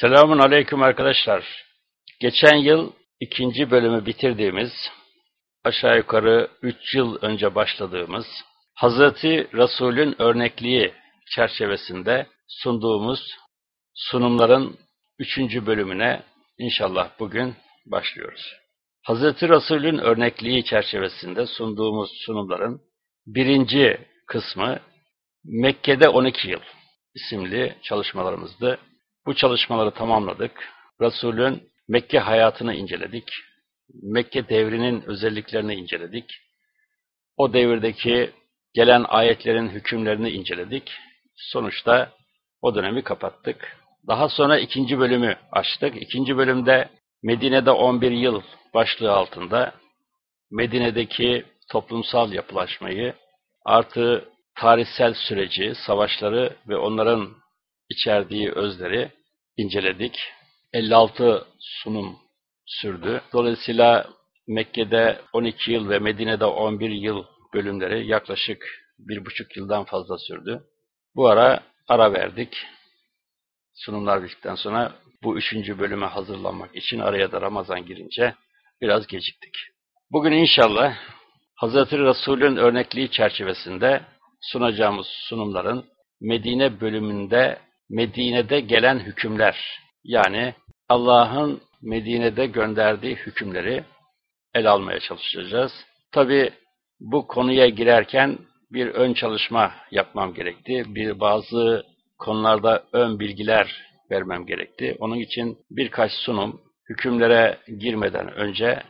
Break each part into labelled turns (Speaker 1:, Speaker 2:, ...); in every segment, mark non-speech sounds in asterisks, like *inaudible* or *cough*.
Speaker 1: Selamun Aleyküm arkadaşlar. Geçen yıl ikinci bölümü bitirdiğimiz, aşağı yukarı üç yıl önce başladığımız, Hazreti Resul'ün örnekliği çerçevesinde sunduğumuz sunumların üçüncü bölümüne inşallah bugün başlıyoruz. Hazreti Resul'ün örnekliği çerçevesinde sunduğumuz sunumların birinci kısmı Mekke'de 12 yıl isimli çalışmalarımızdı. Bu çalışmaları tamamladık. Resul'ün Mekke hayatını inceledik. Mekke devrinin özelliklerini inceledik. O devirdeki gelen ayetlerin hükümlerini inceledik. Sonuçta o dönemi kapattık. Daha sonra ikinci bölümü açtık. İkinci bölümde Medine'de 11 yıl başlığı altında Medine'deki toplumsal yapılaşmayı artı tarihsel süreci, savaşları ve onların içerdiği özleri inceledik. 56 sunum sürdü. Dolayısıyla Mekke'de 12 yıl ve Medine'de 11 yıl bölümleri yaklaşık bir buçuk yıldan fazla sürdü. Bu ara ara verdik. Sunumlar bittikten sonra bu üçüncü bölüme hazırlanmak için araya da Ramazan girince biraz geciktik. Bugün inşallah Hazreti Resul'ün örnekliği çerçevesinde sunacağımız sunumların Medine bölümünde Medine'de gelen hükümler yani Allah'ın Medine'de gönderdiği hükümleri el almaya çalışacağız. Tabi bu konuya girerken bir ön çalışma yapmam gerekti. Bir bazı konularda ön bilgiler vermem gerekti. Onun için birkaç sunum hükümlere girmeden önce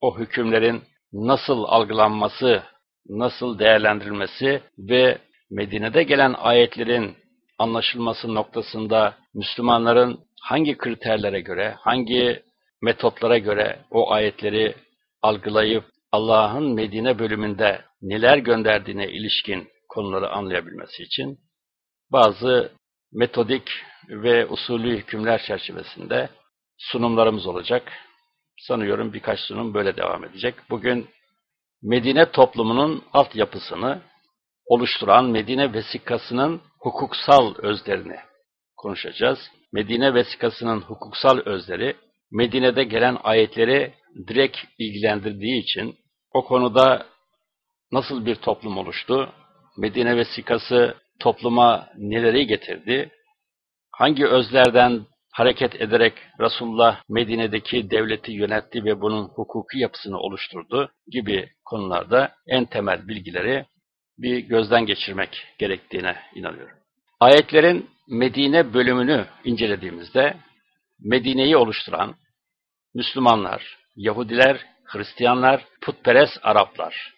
Speaker 1: o hükümlerin nasıl algılanması, nasıl değerlendirilmesi ve Medine'de gelen ayetlerin anlaşılması noktasında Müslümanların hangi kriterlere göre, hangi metotlara göre o ayetleri algılayıp Allah'ın Medine bölümünde neler gönderdiğine ilişkin konuları anlayabilmesi için bazı metodik ve usulü hükümler çerçevesinde sunumlarımız olacak. Sanıyorum birkaç sunum böyle devam edecek. Bugün Medine toplumunun altyapısını oluşturan Medine vesikasının hukuksal özlerini konuşacağız. Medine vesikasının hukuksal özleri Medine'de gelen ayetleri direkt ilgilendirdiği için o konuda nasıl bir toplum oluştu, Medine vesikası topluma neleri getirdi, hangi özlerden hareket ederek Resulullah Medine'deki devleti yönetti ve bunun hukuki yapısını oluşturdu gibi konularda en temel bilgileri bir gözden geçirmek gerektiğine inanıyorum. Ayetlerin Medine bölümünü incelediğimizde Medine'yi oluşturan Müslümanlar, Yahudiler, Hristiyanlar, putperest Araplar.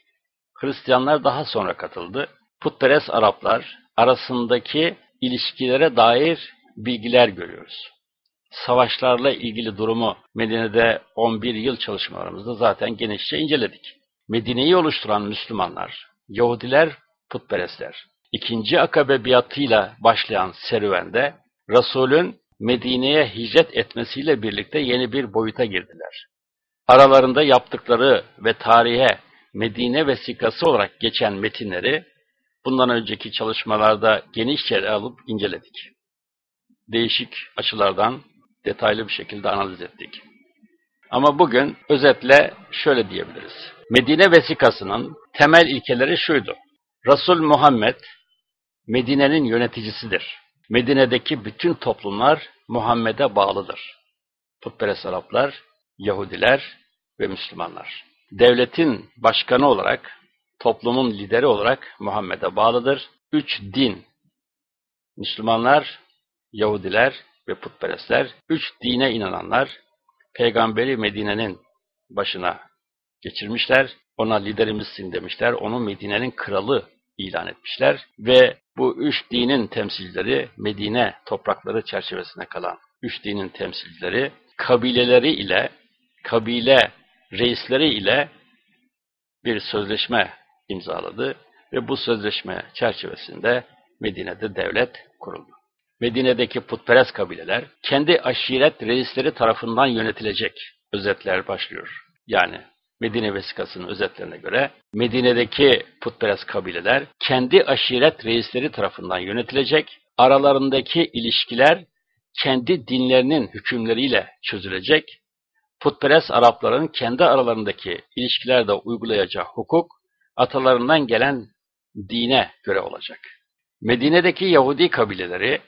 Speaker 1: Hristiyanlar daha sonra katıldı. Putperest Araplar arasındaki ilişkilere dair bilgiler görüyoruz. Savaşlarla ilgili durumu Medine'de 11 yıl çalışmalarımızda zaten genişçe inceledik. Medine'yi oluşturan Müslümanlar, Yahudiler, putperestler. İkinci akabe biatıyla başlayan serüvende Resul'ün Medine'ye hicret etmesiyle birlikte yeni bir boyuta girdiler. Aralarında yaptıkları ve tarihe Medine vesikası olarak geçen metinleri bundan önceki çalışmalarda genişçe alıp inceledik. Değişik açılardan detaylı bir şekilde analiz ettik. Ama bugün özetle şöyle diyebiliriz. Medine vesikasının temel ilkeleri şuydu. Resul Muhammed Medine'nin yöneticisidir. Medine'deki bütün toplumlar Muhammed'e bağlıdır. Putperest Araplar, Yahudiler ve Müslümanlar. Devletin başkanı olarak, toplumun lideri olarak Muhammed'e bağlıdır. Üç din, Müslümanlar, Yahudiler ve putperestler, üç dine inananlar, peygamberi Medine'nin başına geçirmişler, ona liderimizsin demişler, onu Medine'nin kralı ilan etmişler ve bu üç dinin temsilcileri Medine toprakları çerçevesine kalan üç dinin temsilcileri kabileleri ile kabile reisleri ile bir sözleşme imzaladı ve bu sözleşme çerçevesinde Medine'de devlet kuruldu. Medine'deki putperest kabileler kendi aşiret reisleri tarafından yönetilecek özetler başlıyor. Yani Medine vesikasının özetlerine göre Medine'deki putperest kabileler kendi aşiret reisleri tarafından yönetilecek, aralarındaki ilişkiler kendi dinlerinin hükümleriyle çözülecek, putperest Arapların kendi aralarındaki ilişkilerde uygulayacağı hukuk, atalarından gelen dine göre olacak. Medine'deki Yahudi kabileleri,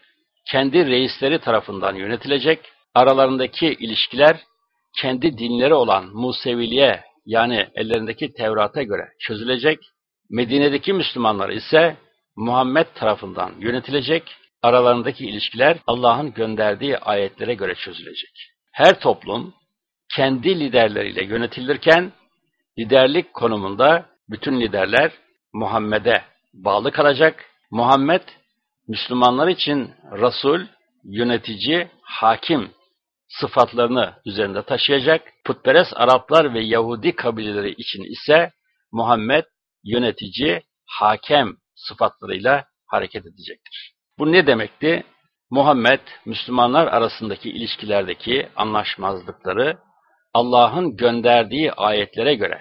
Speaker 1: kendi reisleri tarafından yönetilecek, aralarındaki ilişkiler, kendi dinleri olan Museviliğe yani ellerindeki Tevrat'a göre çözülecek, Medine'deki Müslümanlar ise Muhammed tarafından yönetilecek, aralarındaki ilişkiler Allah'ın gönderdiği ayetlere göre çözülecek. Her toplum kendi liderleriyle yönetilirken liderlik konumunda bütün liderler Muhammed'e bağlı kalacak. Muhammed Müslümanlar için Resul, yönetici, hakim sıfatlarını üzerinde taşıyacak. Putperest Araplar ve Yahudi kabileleri için ise Muhammed yönetici, hakem sıfatlarıyla hareket edecektir. Bu ne demekti? Muhammed, Müslümanlar arasındaki ilişkilerdeki anlaşmazlıkları Allah'ın gönderdiği ayetlere göre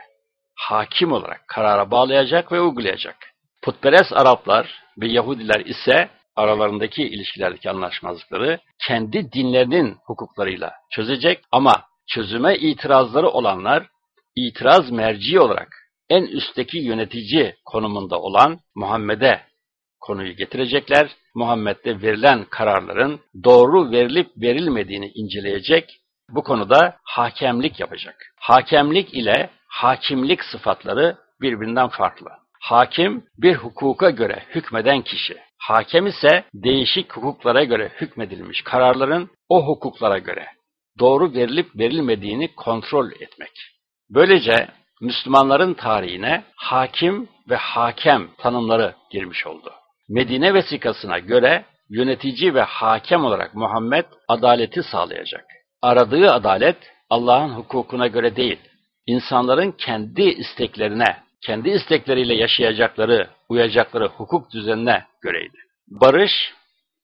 Speaker 1: hakim olarak karara bağlayacak ve uygulayacak. Putperest Araplar ve Yahudiler ise aralarındaki ilişkilerdeki anlaşmazlıkları kendi dinlerinin hukuklarıyla çözecek ama çözüme itirazları olanlar itiraz merci olarak en üstteki yönetici konumunda olan Muhammed'e konuyu getirecekler. Muhammed'de verilen kararların doğru verilip verilmediğini inceleyecek. Bu konuda hakemlik yapacak. Hakemlik ile hakimlik sıfatları birbirinden farklı. Hakim bir hukuka göre hükmeden kişi. Hakem ise değişik hukuklara göre hükmedilmiş kararların o hukuklara göre doğru verilip verilmediğini kontrol etmek. Böylece Müslümanların tarihine hakim ve hakem tanımları girmiş oldu. Medine vesikasına göre yönetici ve hakem olarak Muhammed adaleti sağlayacak. Aradığı adalet Allah'ın hukukuna göre değil, insanların kendi isteklerine, kendi istekleriyle yaşayacakları, uyacakları hukuk düzenine göreydi. Barış,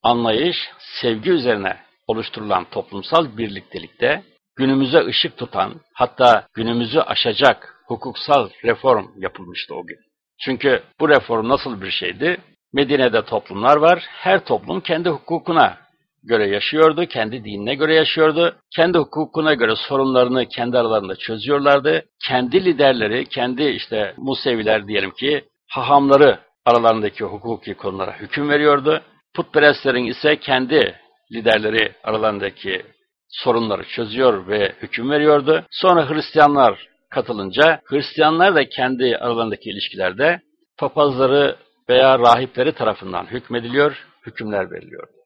Speaker 1: anlayış, sevgi üzerine oluşturulan toplumsal birliktelikte günümüze ışık tutan, hatta günümüzü aşacak hukuksal reform yapılmıştı o gün. Çünkü bu reform nasıl bir şeydi? Medine'de toplumlar var. Her toplum kendi hukukuna göre yaşıyordu, kendi dinine göre yaşıyordu. Kendi hukukuna göre sorunlarını kendi aralarında çözüyorlardı. Kendi liderleri, kendi işte Museviler diyelim ki hahamları aralarındaki hukuki konulara hüküm veriyordu. Putperestlerin ise kendi liderleri aralarındaki sorunları çözüyor ve hüküm veriyordu. Sonra Hristiyanlar katılınca Hristiyanlar da kendi aralarındaki ilişkilerde papazları veya rahipleri tarafından hükmediliyor, hükümler veriliyor.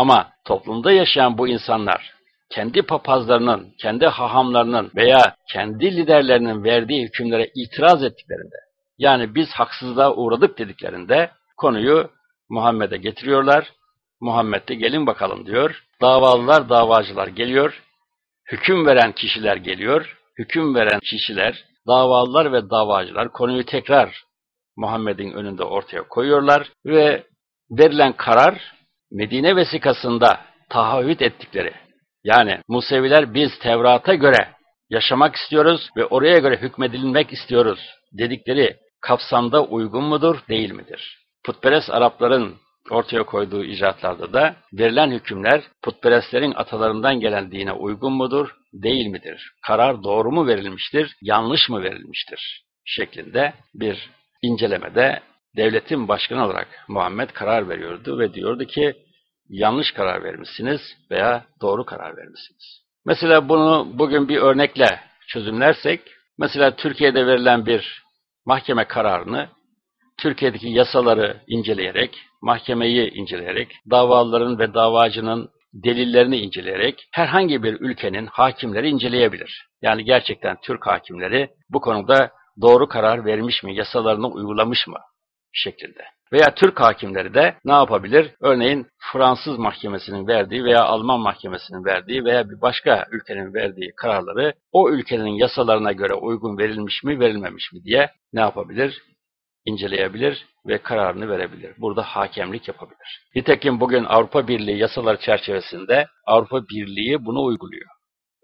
Speaker 1: Ama toplumda yaşayan bu insanlar kendi papazlarının, kendi hahamlarının veya kendi liderlerinin verdiği hükümlere itiraz ettiklerinde, yani biz haksızlığa uğradık dediklerinde konuyu Muhammed'e getiriyorlar. Muhammed de gelin bakalım diyor. Davalılar, davacılar geliyor. Hüküm veren kişiler geliyor hüküm veren kişiler, davalılar ve davacılar konuyu tekrar Muhammed'in önünde ortaya koyuyorlar ve verilen karar Medine vesikasında taahhüt ettikleri yani Museviler biz Tevrat'a göre yaşamak istiyoruz ve oraya göre hükmedilmek istiyoruz dedikleri kapsamda uygun mudur, değil midir? Putperest Arapların ortaya koyduğu icraatlarda da verilen hükümler putperestlerin atalarından gelen dine uygun mudur, değil midir? Karar doğru mu verilmiştir, yanlış mı verilmiştir? şeklinde bir incelemede devletin başkanı olarak Muhammed karar veriyordu ve diyordu ki yanlış karar vermişsiniz veya doğru karar vermişsiniz. Mesela bunu bugün bir örnekle çözümlersek, mesela Türkiye'de verilen bir mahkeme kararını Türkiye'deki yasaları inceleyerek, mahkemeyi inceleyerek, davaların ve davacının delillerini inceleyerek herhangi bir ülkenin hakimleri inceleyebilir. Yani gerçekten Türk hakimleri bu konuda doğru karar vermiş mi, yasalarını uygulamış mı şeklinde. Veya Türk hakimleri de ne yapabilir? Örneğin Fransız mahkemesinin verdiği veya Alman mahkemesinin verdiği veya bir başka ülkenin verdiği kararları o ülkenin yasalarına göre uygun verilmiş mi, verilmemiş mi diye ne yapabilir? inceleyebilir ve kararını verebilir. Burada hakemlik yapabilir. Nitekim bugün Avrupa Birliği yasaları çerçevesinde Avrupa Birliği bunu uyguluyor.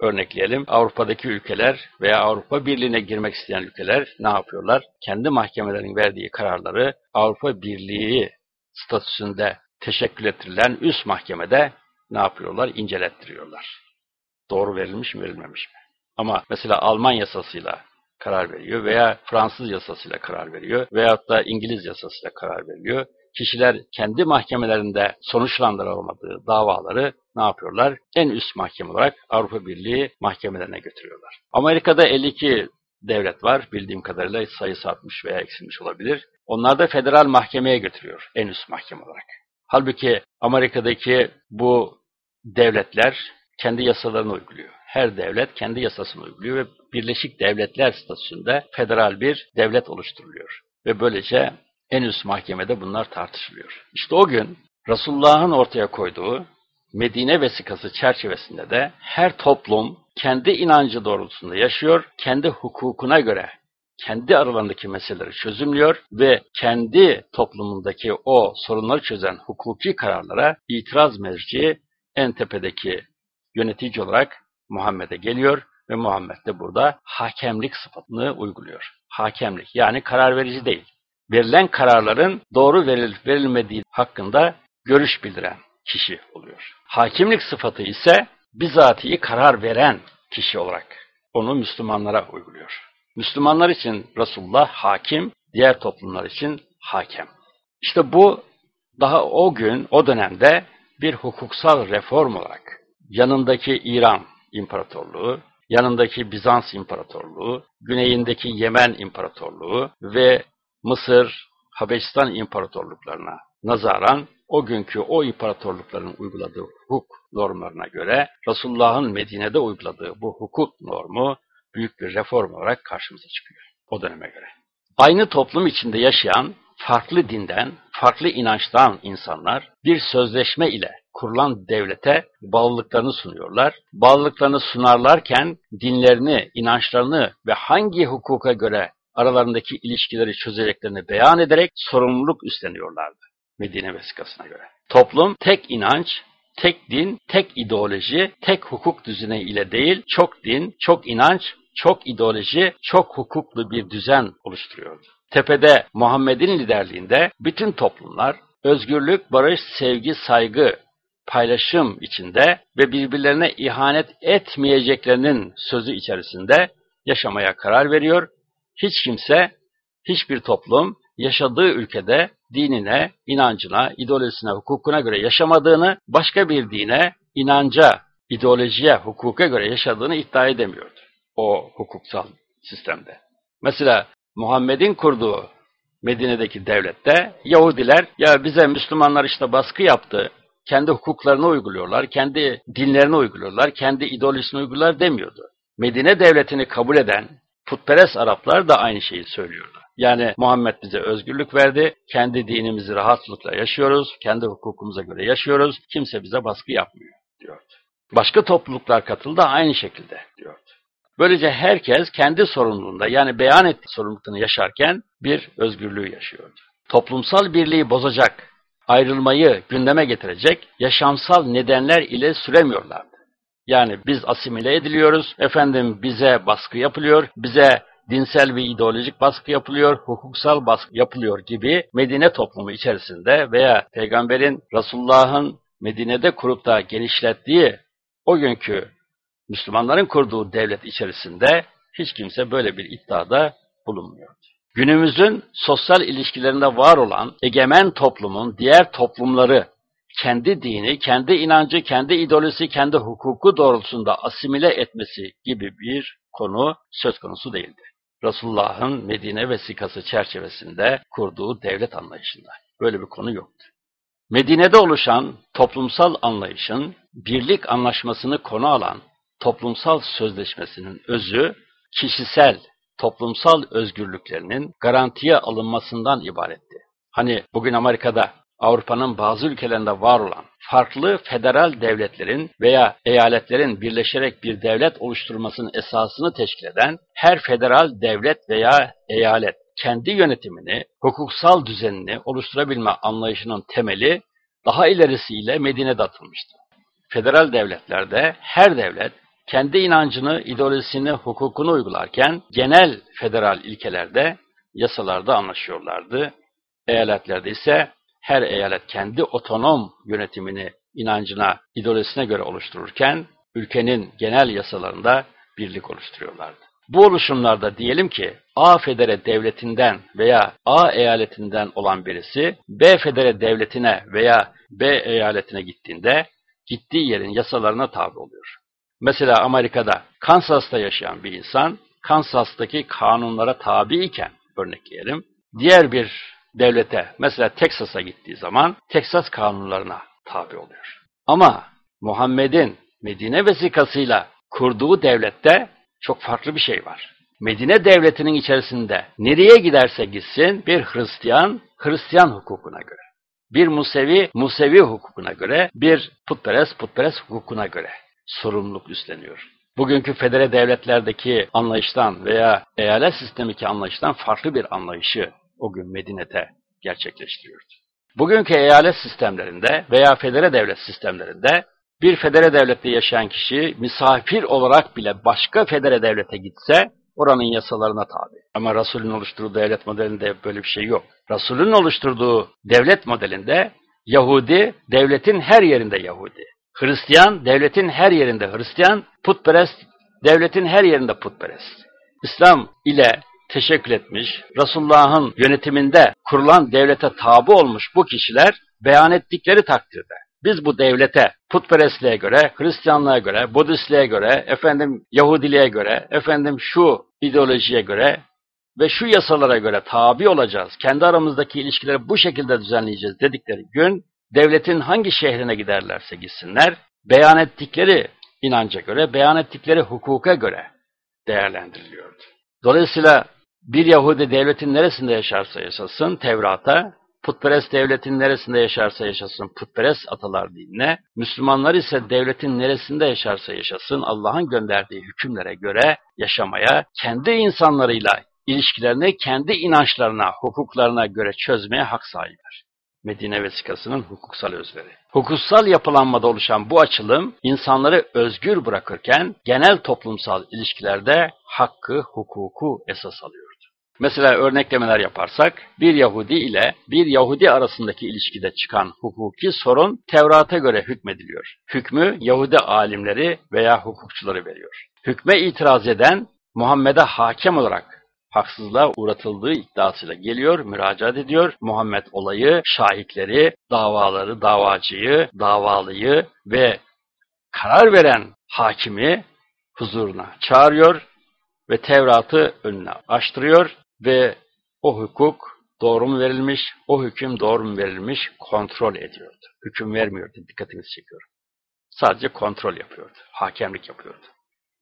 Speaker 1: Örnekleyelim, Avrupa'daki ülkeler veya Avrupa Birliği'ne girmek isteyen ülkeler ne yapıyorlar? Kendi mahkemelerinin verdiği kararları Avrupa Birliği statüsünde teşekkül ettirilen üst mahkemede ne yapıyorlar? İncelettiriyorlar. Doğru verilmiş mi verilmemiş mi? Ama mesela Alman yasasıyla karar veriyor veya Fransız yasasıyla karar veriyor veyahut da İngiliz yasasıyla karar veriliyor. Kişiler kendi mahkemelerinde sonuçlandıramadığı davaları ne yapıyorlar? En üst mahkeme olarak Avrupa Birliği mahkemelerine götürüyorlar. Amerika'da 52 devlet var. Bildiğim kadarıyla sayısı artmış veya eksilmiş olabilir. Onlar da federal mahkemeye götürüyor en üst mahkeme olarak. Halbuki Amerika'daki bu devletler kendi yasalarını uyguluyor. Her devlet kendi yasasını uyguluyor ve Birleşik Devletler statüsünde federal bir devlet oluşturuluyor. Ve böylece en üst mahkemede bunlar tartışılıyor. İşte o gün Resulullah'ın ortaya koyduğu Medine vesikası çerçevesinde de her toplum kendi inancı doğrultusunda yaşıyor, kendi hukukuna göre kendi aralarındaki meseleleri çözümlüyor ve kendi toplumundaki o sorunları çözen hukuki kararlara itiraz merci en tepedeki yönetici olarak Muhammed'e geliyor ve Muhammed de burada hakemlik sıfatını uyguluyor. Hakemlik yani karar verici değil. Verilen kararların doğru verilip verilmediği hakkında görüş bildiren kişi oluyor. Hakimlik sıfatı ise bizatihi karar veren kişi olarak onu Müslümanlara uyguluyor. Müslümanlar için Resulullah hakim, diğer toplumlar için hakem. İşte bu daha o gün, o dönemde bir hukuksal reform olarak yanındaki İran İmparatorluğu, yanındaki Bizans İmparatorluğu, güneyindeki Yemen İmparatorluğu ve Mısır, Habeşistan İmparatorluklarına nazaran o günkü o imparatorlukların uyguladığı hukuk normlarına göre Resulullah'ın Medine'de uyguladığı bu hukuk normu büyük bir reform olarak karşımıza çıkıyor o döneme göre. Aynı toplum içinde yaşayan farklı dinden, farklı inançtan insanlar bir sözleşme ile kurulan devlete bağlılıklarını sunuyorlar. Bağlılıklarını sunarlarken dinlerini, inançlarını ve hangi hukuka göre aralarındaki ilişkileri çözeceklerini beyan ederek sorumluluk üstleniyorlardı Medine vesikasına göre. Toplum tek inanç, tek din, tek ideoloji, tek hukuk düzeni ile değil, çok din, çok inanç, çok ideoloji, çok hukuklu bir düzen oluşturuyordu. Tepede Muhammed'in liderliğinde bütün toplumlar özgürlük, barış, sevgi, saygı, paylaşım içinde ve birbirlerine ihanet etmeyeceklerinin sözü içerisinde yaşamaya karar veriyor. Hiç kimse, hiçbir toplum yaşadığı ülkede dinine, inancına, ideolojisine, hukukuna göre yaşamadığını, başka bir dine, inanca, ideolojiye, hukuka göre yaşadığını iddia edemiyordu o hukuksal sistemde. Mesela Muhammed'in kurduğu Medine'deki devlette Yahudiler ya bize Müslümanlar işte baskı yaptı, kendi hukuklarını uyguluyorlar, kendi dinlerini uyguluyorlar, kendi ideolojisini uyguluyorlar demiyordu. Medine devletini kabul eden putperest Araplar da aynı şeyi söylüyordu. Yani Muhammed bize özgürlük verdi, kendi dinimizi rahatlıkla yaşıyoruz, kendi hukukumuza göre yaşıyoruz, kimse bize baskı yapmıyor diyordu. Başka topluluklar katıldı aynı şekilde diyordu. Böylece herkes kendi sorumluluğunda yani beyan ettiği sorumluluklarını yaşarken bir özgürlüğü yaşıyordu. Toplumsal birliği bozacak, ayrılmayı gündeme getirecek yaşamsal nedenler ile süremiyorlardı. Yani biz asimile ediliyoruz, efendim bize baskı yapılıyor, bize dinsel ve ideolojik baskı yapılıyor, hukuksal baskı yapılıyor gibi Medine toplumu içerisinde veya Peygamberin Resulullah'ın Medine'de kurup da genişlettiği o günkü Müslümanların kurduğu devlet içerisinde hiç kimse böyle bir iddiada bulunmuyor. Günümüzün sosyal ilişkilerinde var olan egemen toplumun diğer toplumları kendi dini, kendi inancı, kendi ideolojisi, kendi hukuku doğrultusunda asimile etmesi gibi bir konu söz konusu değildi. Resulullah'ın Medine vesikası çerçevesinde kurduğu devlet anlayışında. Böyle bir konu yoktu. Medine'de oluşan toplumsal anlayışın birlik anlaşmasını konu alan toplumsal sözleşmesinin özü kişisel toplumsal özgürlüklerinin garantiye alınmasından ibaretti. Hani bugün Amerika'da Avrupa'nın bazı ülkelerinde var olan farklı federal devletlerin veya eyaletlerin birleşerek bir devlet oluşturmasının esasını teşkil eden her federal devlet veya eyalet kendi yönetimini, hukuksal düzenini oluşturabilme anlayışının temeli daha ilerisiyle Medine'de atılmıştı. Federal devletlerde her devlet kendi inancını, ideolojisini, hukukunu uygularken genel federal ilkelerde, yasalarda anlaşıyorlardı. Eyaletlerde ise her eyalet kendi otonom yönetimini inancına, ideolojisine göre oluştururken ülkenin genel yasalarında birlik oluşturuyorlardı. Bu oluşumlarda diyelim ki A federe devletinden veya A eyaletinden olan birisi B federe devletine veya B eyaletine gittiğinde gittiği yerin yasalarına tabi oluyor. Mesela Amerika'da Kansas'ta yaşayan bir insan Kansas'taki kanunlara tabi iken örnekleyelim. Diğer bir devlete mesela Teksas'a gittiği zaman Teksas kanunlarına tabi oluyor. Ama Muhammed'in Medine vesikasıyla kurduğu devlette çok farklı bir şey var. Medine devletinin içerisinde nereye giderse gitsin bir Hristiyan, Hristiyan hukukuna göre. Bir Musevi, Musevi hukukuna göre, bir putperest, putperest hukukuna göre sorumluluk üstleniyor. Bugünkü federe devletlerdeki anlayıştan veya eyalet sistemiki anlayıştan farklı bir anlayışı o gün Medine'de gerçekleştiriyordu. Bugünkü eyalet sistemlerinde veya federe devlet sistemlerinde bir federe devlette yaşayan kişi misafir olarak bile başka federe devlete gitse oranın yasalarına tabi. Ama Resul'ün oluşturduğu devlet modelinde böyle bir şey yok. Resul'ün oluşturduğu devlet modelinde Yahudi devletin her yerinde Yahudi. Hristiyan devletin her yerinde Hristiyan, putperest devletin her yerinde putperest. İslam ile teşekkül etmiş, Resulullah'ın yönetiminde kurulan devlete tabi olmuş bu kişiler beyan ettikleri takdirde biz bu devlete putperestliğe göre, Hristiyanlığa göre, Budistliğe göre, efendim Yahudiliğe göre, efendim şu ideolojiye göre ve şu yasalara göre tabi olacağız, kendi aramızdaki ilişkileri bu şekilde düzenleyeceğiz dedikleri gün, devletin hangi şehrine giderlerse gitsinler, beyan ettikleri inanca göre, beyan ettikleri hukuka göre değerlendiriliyordu. Dolayısıyla bir Yahudi devletin neresinde yaşarsa yaşasın, Tevrat'a, putperest devletin neresinde yaşarsa yaşasın putperest atalar dinine, Müslümanlar ise devletin neresinde yaşarsa yaşasın Allah'ın gönderdiği hükümlere göre yaşamaya, kendi insanlarıyla ilişkilerini kendi inançlarına, hukuklarına göre çözmeye hak sahipler. Medine vesikasının hukuksal özleri. Hukuksal yapılanmada oluşan bu açılım insanları özgür bırakırken genel toplumsal ilişkilerde hakkı, hukuku esas alıyordu. Mesela örneklemeler yaparsak bir Yahudi ile bir Yahudi arasındaki ilişkide çıkan hukuki sorun Tevrat'a göre hükmediliyor. Hükmü Yahudi alimleri veya hukukçuları veriyor. Hükme itiraz eden Muhammed'e hakem olarak haksızlığa uğratıldığı iddiasıyla geliyor, müracaat ediyor. Muhammed olayı, şahitleri, davaları, davacıyı, davalıyı ve karar veren hakimi huzuruna çağırıyor ve Tevrat'ı önüne açtırıyor ve o hukuk doğru mu verilmiş, o hüküm doğru mu verilmiş kontrol ediyordu. Hüküm vermiyordu, dikkatinizi çekiyorum. Sadece kontrol yapıyordu, hakemlik yapıyordu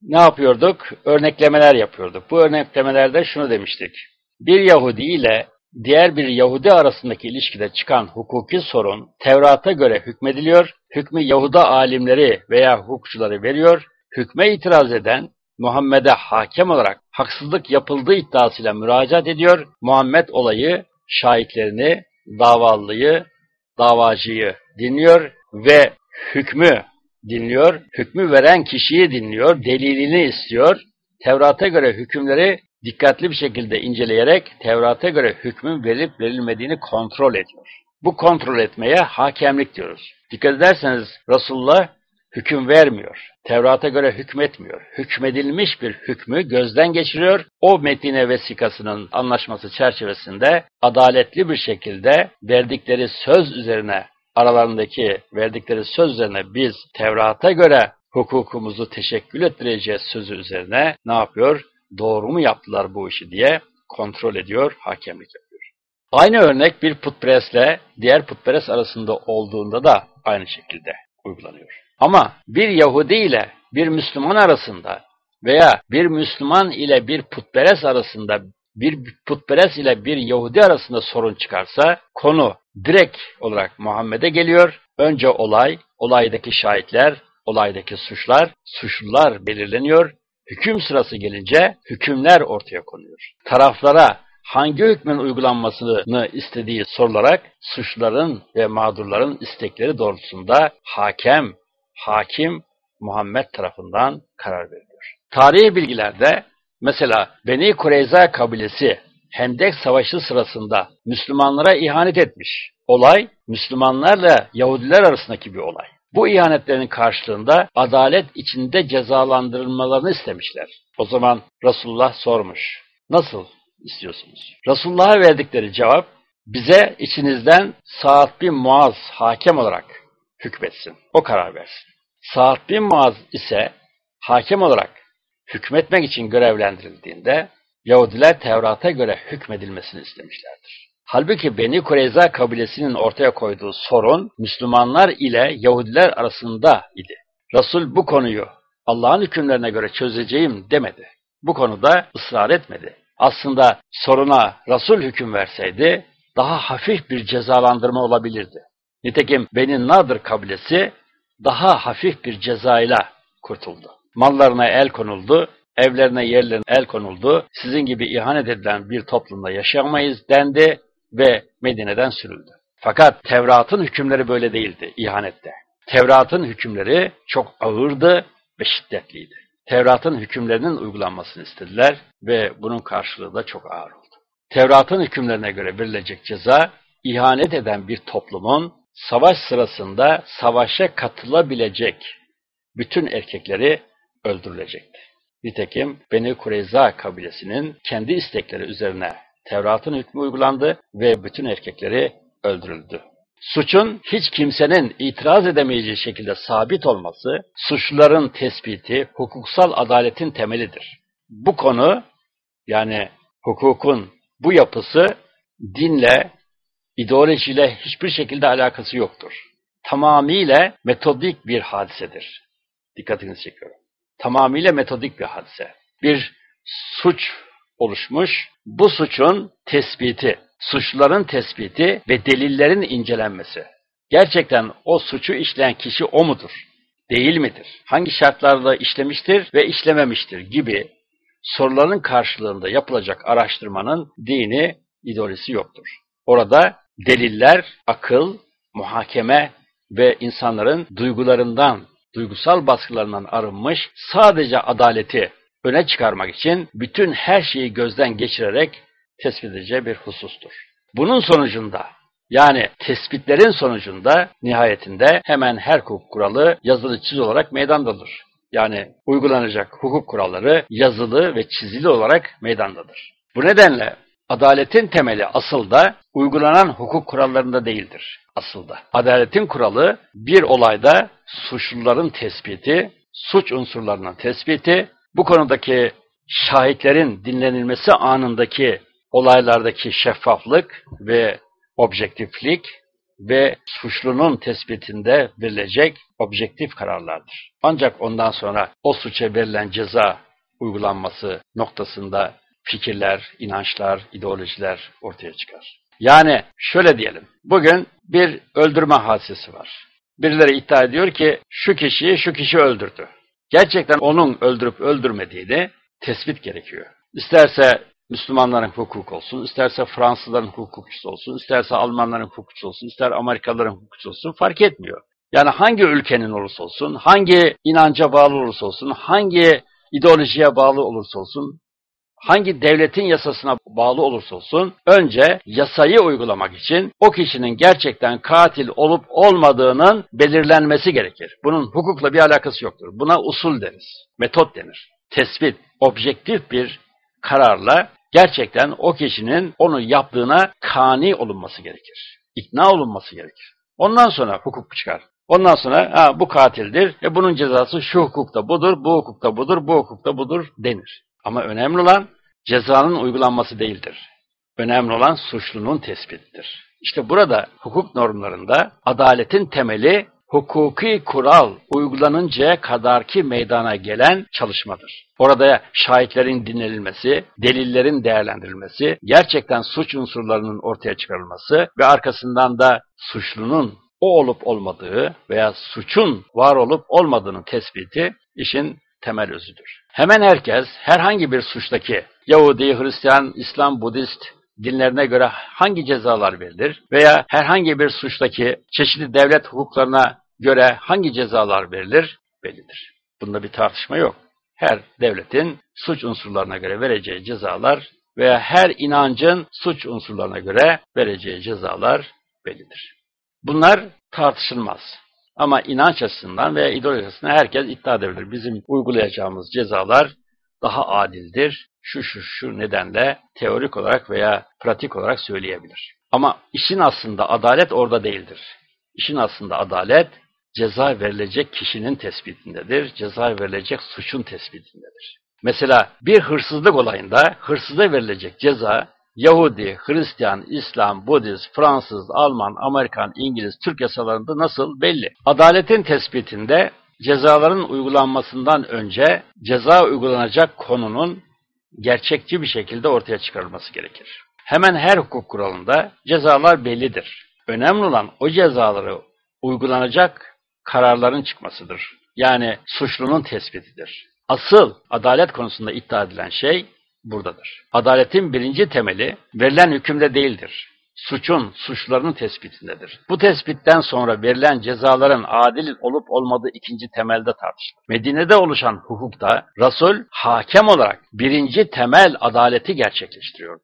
Speaker 1: ne yapıyorduk? Örneklemeler yapıyorduk. Bu örneklemelerde şunu demiştik. Bir Yahudi ile diğer bir Yahudi arasındaki ilişkide çıkan hukuki sorun Tevrat'a göre hükmediliyor, hükmü Yahuda alimleri veya hukukçuları veriyor, hükme itiraz eden Muhammed'e hakem olarak haksızlık yapıldığı iddiasıyla müracaat ediyor, Muhammed olayı, şahitlerini, davalıyı, davacıyı dinliyor ve hükmü dinliyor, hükmü veren kişiyi dinliyor, delilini istiyor. Tevrat'a göre hükümleri dikkatli bir şekilde inceleyerek Tevrat'a göre hükmün verilip verilmediğini kontrol ediyor. Bu kontrol etmeye hakemlik diyoruz. Dikkat ederseniz Resulullah hüküm vermiyor. Tevrat'a göre hükmetmiyor. Hükmedilmiş bir hükmü gözden geçiriyor. O Medine vesikasının anlaşması çerçevesinde adaletli bir şekilde verdikleri söz üzerine aralarındaki verdikleri söz üzerine biz Tevrat'a göre hukukumuzu teşekkül ettireceğiz sözü üzerine ne yapıyor? Doğru mu yaptılar bu işi diye kontrol ediyor, hakemlik yapıyor. Aynı örnek bir putperestle diğer putperest arasında olduğunda da aynı şekilde uygulanıyor. Ama bir Yahudi ile bir Müslüman arasında veya bir Müslüman ile bir putperest arasında bir putperest ile bir Yahudi arasında sorun çıkarsa konu direkt olarak Muhammed'e geliyor. Önce olay, olaydaki şahitler, olaydaki suçlar, suçlular belirleniyor. Hüküm sırası gelince hükümler ortaya konuyor. Taraflara hangi hükmün uygulanmasını istediği sorularak suçluların ve mağdurların istekleri doğrultusunda hakem, hakim Muhammed tarafından karar veriliyor. Tarihi bilgilerde mesela Beni Kureyza kabilesi Hendek Savaşı sırasında Müslümanlara ihanet etmiş. Olay Müslümanlarla Yahudiler arasındaki bir olay. Bu ihanetlerin karşılığında adalet içinde cezalandırılmalarını istemişler. O zaman Resulullah sormuş. Nasıl istiyorsunuz? Resulullah'a verdikleri cevap bize içinizden Sa'd bin Muaz hakem olarak hükmetsin. O karar versin. Sa'd bin Muaz ise hakem olarak hükmetmek için görevlendirildiğinde Yahudiler Tevrat'a göre hükmedilmesini istemişlerdir. Halbuki Beni Kureyza kabilesinin ortaya koyduğu sorun Müslümanlar ile Yahudiler arasında idi. Resul bu konuyu Allah'ın hükümlerine göre çözeceğim demedi. Bu konuda ısrar etmedi. Aslında soruna Resul hüküm verseydi daha hafif bir cezalandırma olabilirdi. Nitekim Beni Nadir kabilesi daha hafif bir cezayla kurtuldu. Mallarına el konuldu, evlerine yerlerine el konuldu, sizin gibi ihanet edilen bir toplumda yaşayamayız dendi ve Medine'den sürüldü. Fakat Tevrat'ın hükümleri böyle değildi ihanette. Tevrat'ın hükümleri çok ağırdı ve şiddetliydi. Tevrat'ın hükümlerinin uygulanmasını istediler ve bunun karşılığı da çok ağır oldu. Tevrat'ın hükümlerine göre verilecek ceza, ihanet eden bir toplumun savaş sırasında savaşa katılabilecek bütün erkekleri öldürülecekti. Nitekim Beni Kureyza kabilesinin kendi istekleri üzerine Tevrat'ın hükmü uygulandı ve bütün erkekleri öldürüldü. Suçun hiç kimsenin itiraz edemeyeceği şekilde sabit olması, suçluların tespiti, hukuksal adaletin temelidir. Bu konu, yani hukukun bu yapısı dinle, ideolojiyle hiçbir şekilde alakası yoktur. Tamamıyla metodik bir hadisedir. Dikkatinizi çekiyorum. Tamamıyla metodik bir hadise. Bir suç oluşmuş, bu suçun tespiti, suçluların tespiti ve delillerin incelenmesi. Gerçekten o suçu işleyen kişi o mudur? Değil midir? Hangi şartlarda işlemiştir ve işlememiştir gibi soruların karşılığında yapılacak araştırmanın dini, ideolojisi yoktur. Orada deliller, akıl, muhakeme ve insanların duygularından, duygusal baskılarından arınmış sadece adaleti öne çıkarmak için bütün her şeyi gözden geçirerek tespit edeceği bir husustur. Bunun sonucunda yani tespitlerin sonucunda nihayetinde hemen her hukuk kuralı yazılı çiz olarak meydandadır. Yani uygulanacak hukuk kuralları yazılı ve çizili olarak meydandadır. Bu nedenle adaletin temeli asıl da uygulanan hukuk kurallarında değildir asılda. Adaletin kuralı bir olayda suçluların tespiti, suç unsurlarının tespiti, bu konudaki şahitlerin dinlenilmesi anındaki olaylardaki şeffaflık ve objektiflik ve suçlunun tespitinde verilecek objektif kararlardır. Ancak ondan sonra o suça verilen ceza uygulanması noktasında fikirler, inançlar, ideolojiler ortaya çıkar. Yani şöyle diyelim, bugün bir öldürme hadisesi var. Birileri iddia ediyor ki şu kişiyi şu kişi öldürdü. Gerçekten onun öldürüp öldürmediğini tespit gerekiyor. İsterse Müslümanların hukuk olsun, isterse Fransızların hukukçusu olsun, isterse Almanların hukukçusu olsun, ister Amerikalıların hukukçusu olsun fark etmiyor. Yani hangi ülkenin olursa olsun, hangi inanca bağlı olursa olsun, hangi ideolojiye bağlı olursa olsun, hangi devletin yasasına bağlı olursa olsun, önce yasayı uygulamak için o kişinin gerçekten katil olup olmadığının belirlenmesi gerekir. Bunun hukukla bir alakası yoktur. Buna usul deriz, metot denir. Tespit, objektif bir kararla gerçekten o kişinin onu yaptığına kani olunması gerekir. İkna olunması gerekir. Ondan sonra hukuk çıkar. Ondan sonra ha, bu katildir, e bunun cezası şu hukukta budur, bu hukukta budur, bu hukukta budur denir. Ama önemli olan cezanın uygulanması değildir. Önemli olan suçlunun tespitidir. İşte burada hukuk normlarında adaletin temeli hukuki kural uygulanıncaya kadarki meydana gelen çalışmadır. Orada şahitlerin dinlenilmesi, delillerin değerlendirilmesi, gerçekten suç unsurlarının ortaya çıkarılması ve arkasından da suçlunun o olup olmadığı veya suçun var olup olmadığının tespiti işin temel özüdür. Hemen herkes herhangi bir suçtaki Yahudi, Hristiyan, İslam, Budist dinlerine göre hangi cezalar verilir veya herhangi bir suçtaki çeşitli devlet hukuklarına göre hangi cezalar verilir bellidir. Bunda bir tartışma yok. Her devletin suç unsurlarına göre vereceği cezalar veya her inancın suç unsurlarına göre vereceği cezalar bellidir. Bunlar tartışılmaz. Ama inanç açısından veya ideoloji açısından herkes iddia edebilir. Bizim uygulayacağımız cezalar daha adildir. Şu şu şu nedenle teorik olarak veya pratik olarak söyleyebilir. Ama işin aslında adalet orada değildir. İşin aslında adalet ceza verilecek kişinin tespitindedir. Ceza verilecek suçun tespitindedir. Mesela bir hırsızlık olayında hırsıza verilecek ceza Yahudi, Hristiyan, İslam, Budist, Fransız, Alman, Amerikan, İngiliz, Türk yasalarında nasıl belli. Adaletin tespitinde cezaların uygulanmasından önce ceza uygulanacak konunun gerçekçi bir şekilde ortaya çıkarılması gerekir. Hemen her hukuk kuralında cezalar bellidir. Önemli olan o cezaları uygulanacak kararların çıkmasıdır. Yani suçlunun tespitidir. Asıl adalet konusunda iddia edilen şey buradadır. Adaletin birinci temeli verilen hükümde değildir. Suçun, suçlarının tespitindedir. Bu tespitten sonra verilen cezaların adil olup olmadığı ikinci temelde tartışılır. Medine'de oluşan hukukta Resul hakem olarak birinci temel adaleti gerçekleştiriyordu.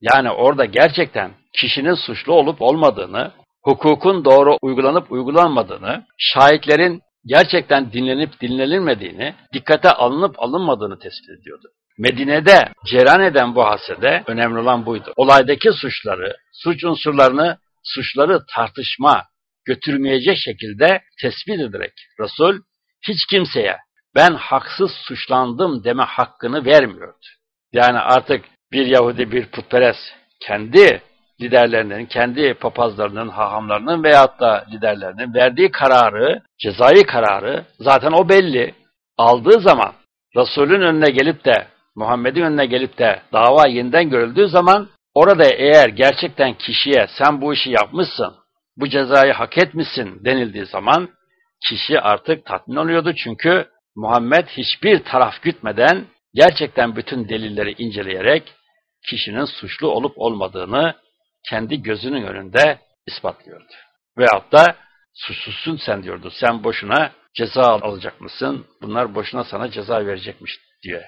Speaker 1: Yani orada gerçekten kişinin suçlu olup olmadığını, hukukun doğru uygulanıp uygulanmadığını, şahitlerin gerçekten dinlenip dinlenilmediğini, dikkate alınıp alınmadığını tespit ediyordu. Medine'de ceran eden bu hasede önemli olan buydu. Olaydaki suçları, suç unsurlarını, suçları tartışma götürmeyecek şekilde tespit ederek Resul hiç kimseye ben haksız suçlandım deme hakkını vermiyordu. Yani artık bir Yahudi bir putperest kendi liderlerinin, kendi papazlarının, hahamlarının veyahut da liderlerinin verdiği kararı, cezai kararı zaten o belli. Aldığı zaman Resulün önüne gelip de Muhammed'in önüne gelip de dava yeniden görüldüğü zaman orada eğer gerçekten kişiye sen bu işi yapmışsın, bu cezayı hak etmişsin denildiği zaman kişi artık tatmin oluyordu çünkü Muhammed hiçbir taraf gütmeden gerçekten bütün delilleri inceleyerek kişinin suçlu olup olmadığını kendi gözünün önünde ispatlıyordu. Veyahut da suçsuzsun sen diyordu. Sen boşuna ceza alacak mısın? Bunlar boşuna sana ceza verecekmiş diye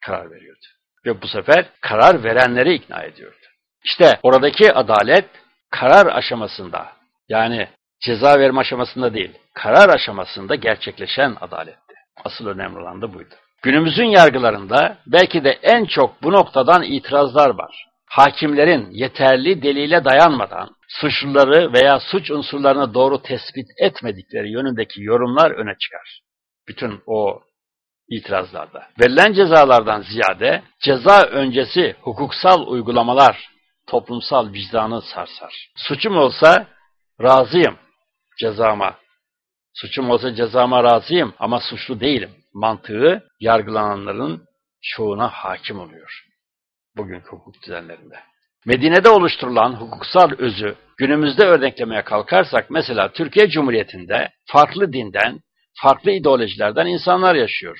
Speaker 1: karar veriyordu. Ve bu sefer karar verenleri ikna ediyordu. İşte oradaki adalet karar aşamasında yani ceza verme aşamasında değil, karar aşamasında gerçekleşen adaletti. Asıl önemli olan da buydu. Günümüzün yargılarında belki de en çok bu noktadan itirazlar var. Hakimlerin yeterli delile dayanmadan suçluları veya suç unsurlarını doğru tespit etmedikleri yönündeki yorumlar öne çıkar. Bütün o itirazlarda. Verilen cezalardan ziyade ceza öncesi hukuksal uygulamalar toplumsal vicdanı sarsar. Suçum olsa razıyım cezama. Suçum olsa cezama razıyım ama suçlu değilim. Mantığı yargılananların çoğuna hakim oluyor. Bugünkü hukuk düzenlerinde. Medine'de oluşturulan hukuksal özü günümüzde örneklemeye kalkarsak mesela Türkiye Cumhuriyeti'nde farklı dinden, farklı ideolojilerden insanlar yaşıyor.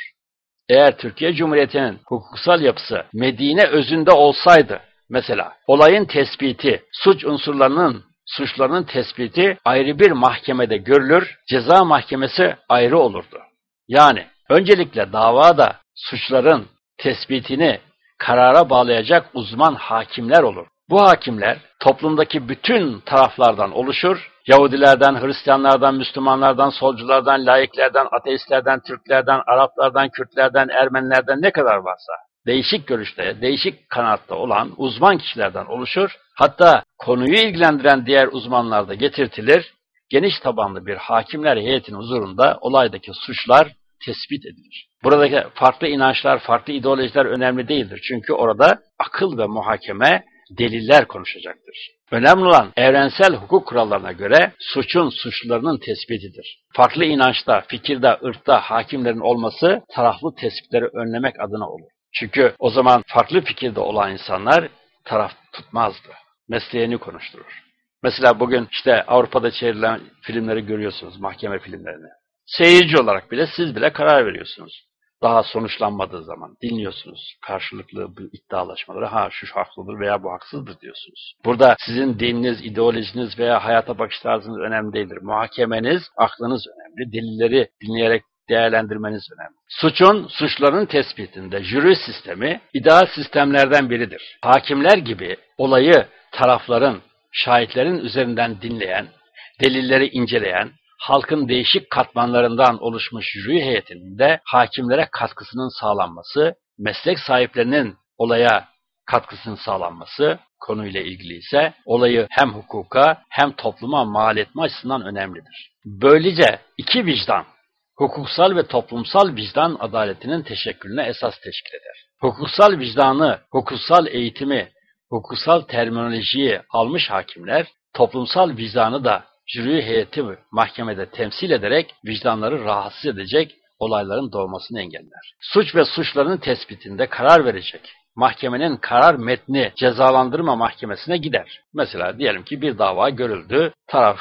Speaker 1: Eğer Türkiye Cumhuriyeti'nin hukuksal yapısı Medine özünde olsaydı, mesela olayın tespiti, suç unsurlarının, suçlarının tespiti ayrı bir mahkemede görülür, ceza mahkemesi ayrı olurdu. Yani öncelikle davada suçların tespitini karara bağlayacak uzman hakimler olur. Bu hakimler toplumdaki bütün taraflardan oluşur Yahudilerden, Hristiyanlardan, Müslümanlardan, solculardan, laiklerden, ateistlerden, Türklerden, Araplardan, Kürtlerden, Ermenilerden ne kadar varsa değişik görüşte, değişik kanatta olan uzman kişilerden oluşur. Hatta konuyu ilgilendiren diğer uzmanlar da getirtilir. Geniş tabanlı bir hakimler heyetinin huzurunda olaydaki suçlar tespit edilir. Buradaki farklı inançlar, farklı ideolojiler önemli değildir. Çünkü orada akıl ve muhakeme deliller konuşacaktır. Önemli olan evrensel hukuk kurallarına göre suçun suçlularının tespitidir. Farklı inançta, fikirde, ırkta hakimlerin olması taraflı tespitleri önlemek adına olur. Çünkü o zaman farklı fikirde olan insanlar taraf tutmazdı. Mesleğini konuşturur. Mesela bugün işte Avrupa'da çevrilen filmleri görüyorsunuz, mahkeme filmlerini. Seyirci olarak bile siz bile karar veriyorsunuz daha sonuçlanmadığı zaman dinliyorsunuz karşılıklı bu iddialaşmaları. Ha şu haklıdır veya bu haksızdır diyorsunuz. Burada sizin dininiz, ideolojiniz veya hayata bakış tarzınız önemli değildir. Muhakemeniz, aklınız önemli. Delilleri dinleyerek değerlendirmeniz önemli. Suçun, suçların tespitinde jüri sistemi ideal sistemlerden biridir. Hakimler gibi olayı tarafların, şahitlerin üzerinden dinleyen, delilleri inceleyen, halkın değişik katmanlarından oluşmuş jüri heyetinin de hakimlere katkısının sağlanması, meslek sahiplerinin olaya katkısının sağlanması konuyla ilgili ise olayı hem hukuka hem topluma mal etme açısından önemlidir. Böylece iki vicdan, hukuksal ve toplumsal vicdan adaletinin teşekkülüne esas teşkil eder. Hukuksal vicdanı, hukuksal eğitimi, hukuksal terminolojiyi almış hakimler, toplumsal vicdanı da jüri heyeti mahkemede temsil ederek vicdanları rahatsız edecek olayların doğmasını engeller. Suç ve suçların tespitinde karar verecek. Mahkemenin karar metni cezalandırma mahkemesine gider. Mesela diyelim ki bir dava görüldü, taraf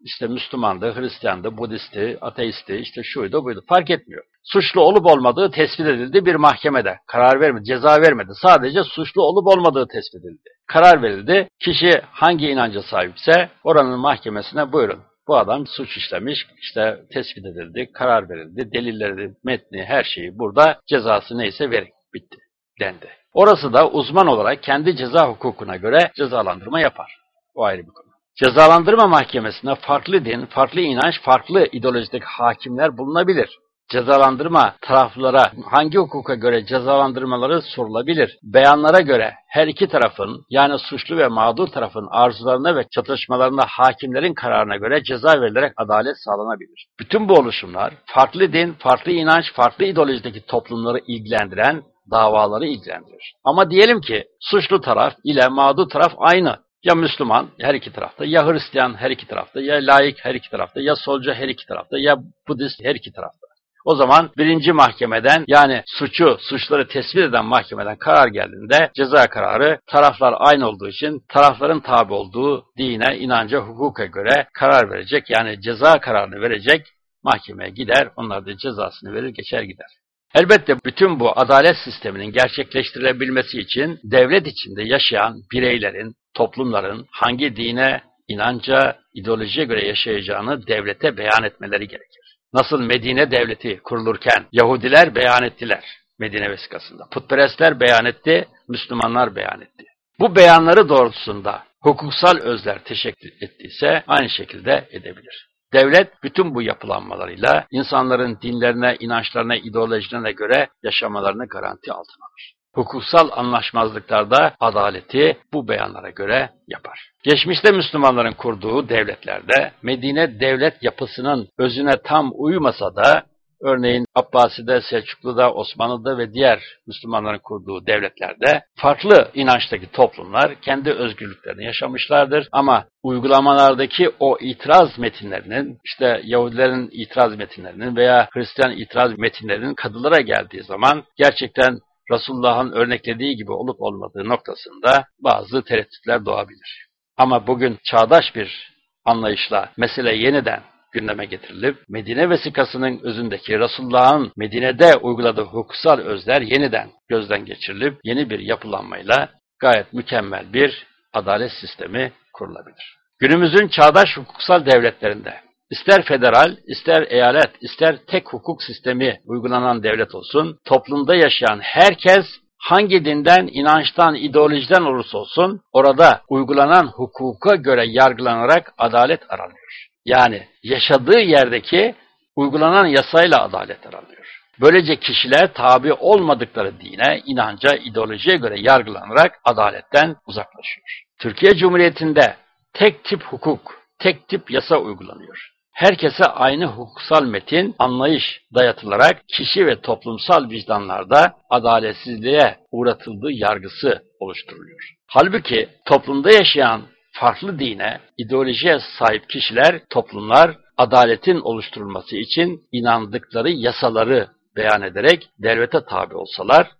Speaker 1: işte Müslümandı, Hristiyandı, Budisti, ateisti, işte şuydu buydu fark etmiyor. Suçlu olup olmadığı tespit edildi bir mahkemede. Karar vermedi, ceza vermedi. Sadece suçlu olup olmadığı tespit edildi. Karar verildi. Kişi hangi inanca sahipse oranın mahkemesine buyurun. Bu adam suç işlemiş, işte tespit edildi, karar verildi, delilleri, metni, her şeyi burada cezası neyse verin. Bitti. Dendi. Orası da uzman olarak kendi ceza hukukuna göre cezalandırma yapar. O ayrı bir konu. Cezalandırma mahkemesinde farklı din, farklı inanç, farklı ideolojideki hakimler bulunabilir. Cezalandırma taraflara hangi hukuka göre cezalandırmaları sorulabilir. Beyanlara göre her iki tarafın yani suçlu ve mağdur tarafın arzularına ve çatışmalarına hakimlerin kararına göre ceza verilerek adalet sağlanabilir. Bütün bu oluşumlar farklı din, farklı inanç, farklı ideolojideki toplumları ilgilendiren davaları ilgilendirir. Ama diyelim ki suçlu taraf ile mağdur taraf aynı. Ya Müslüman her iki tarafta, ya Hristiyan her iki tarafta, ya laik her iki tarafta, ya solcu her iki tarafta, ya Budist her iki tarafta. O zaman birinci mahkemeden yani suçu, suçları tespit eden mahkemeden karar geldiğinde ceza kararı taraflar aynı olduğu için tarafların tabi olduğu dine, inanca, hukuka göre karar verecek. Yani ceza kararını verecek mahkemeye gider, onlar da cezasını verir, geçer gider. Elbette bütün bu adalet sisteminin gerçekleştirilebilmesi için devlet içinde yaşayan bireylerin, toplumların hangi dine, inanca, ideolojiye göre yaşayacağını devlete beyan etmeleri gerekir. Nasıl Medine devleti kurulurken Yahudiler beyan ettiler Medine vesikasında. Putperestler beyan etti, Müslümanlar beyan etti. Bu beyanları doğrultusunda hukuksal özler teşekkür ettiyse aynı şekilde edebilir. Devlet bütün bu yapılanmalarıyla insanların dinlerine, inançlarına, ideolojilerine göre yaşamalarını garanti altına alır. Hukuksal anlaşmazlıklarda adaleti bu beyanlara göre yapar. Geçmişte Müslümanların kurduğu devletlerde Medine devlet yapısının özüne tam uymasa da Örneğin Abbasi'de, Selçuklu'da, Osmanlı'da ve diğer Müslümanların kurduğu devletlerde farklı inançtaki toplumlar kendi özgürlüklerini yaşamışlardır ama uygulamalardaki o itiraz metinlerinin, işte Yahudilerin itiraz metinlerinin veya Hristiyan itiraz metinlerinin kadılara geldiği zaman gerçekten Resulullah'ın örneklediği gibi olup olmadığı noktasında bazı tereddütler doğabilir. Ama bugün çağdaş bir anlayışla mesele yeniden gündeme getirilip Medine vesikasının özündeki Resulullah'ın Medine'de uyguladığı hukuksal özler yeniden gözden geçirilip yeni bir yapılanmayla gayet mükemmel bir adalet sistemi kurulabilir. Günümüzün çağdaş hukuksal devletlerinde ister federal, ister eyalet, ister tek hukuk sistemi uygulanan devlet olsun, toplumda yaşayan herkes hangi dinden, inançtan, ideolojiden olursa olsun orada uygulanan hukuka göre yargılanarak adalet aranıyor. Yani yaşadığı yerdeki uygulanan yasayla adalet aranıyor. Böylece kişiler tabi olmadıkları dine, inanca, ideolojiye göre yargılanarak adaletten uzaklaşıyor. Türkiye Cumhuriyeti'nde tek tip hukuk, tek tip yasa uygulanıyor. Herkese aynı hukuksal metin, anlayış dayatılarak kişi ve toplumsal vicdanlarda adaletsizliğe uğratıldığı yargısı oluşturuluyor. Halbuki toplumda yaşayan farklı dine, ideolojiye sahip kişiler, toplumlar adaletin oluşturulması için inandıkları yasaları beyan ederek devlete tabi olsalar,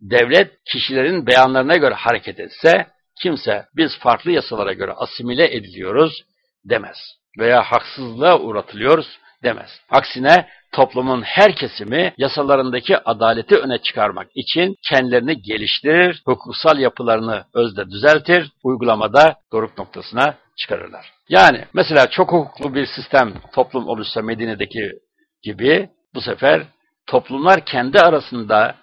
Speaker 1: devlet kişilerin beyanlarına göre hareket etse, kimse biz farklı yasalara göre asimile ediliyoruz demez veya haksızlığa uğratılıyoruz demez. Aksine toplumun her kesimi yasalarındaki adaleti öne çıkarmak için kendilerini geliştirir, hukuksal yapılarını özde düzeltir, uygulamada doruk noktasına çıkarırlar. Yani mesela çok hukuklu bir sistem toplum olursa Medine'deki gibi bu sefer toplumlar kendi arasında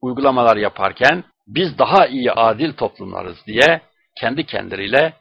Speaker 1: uygulamalar yaparken biz daha iyi adil toplumlarız diye kendi kendileriyle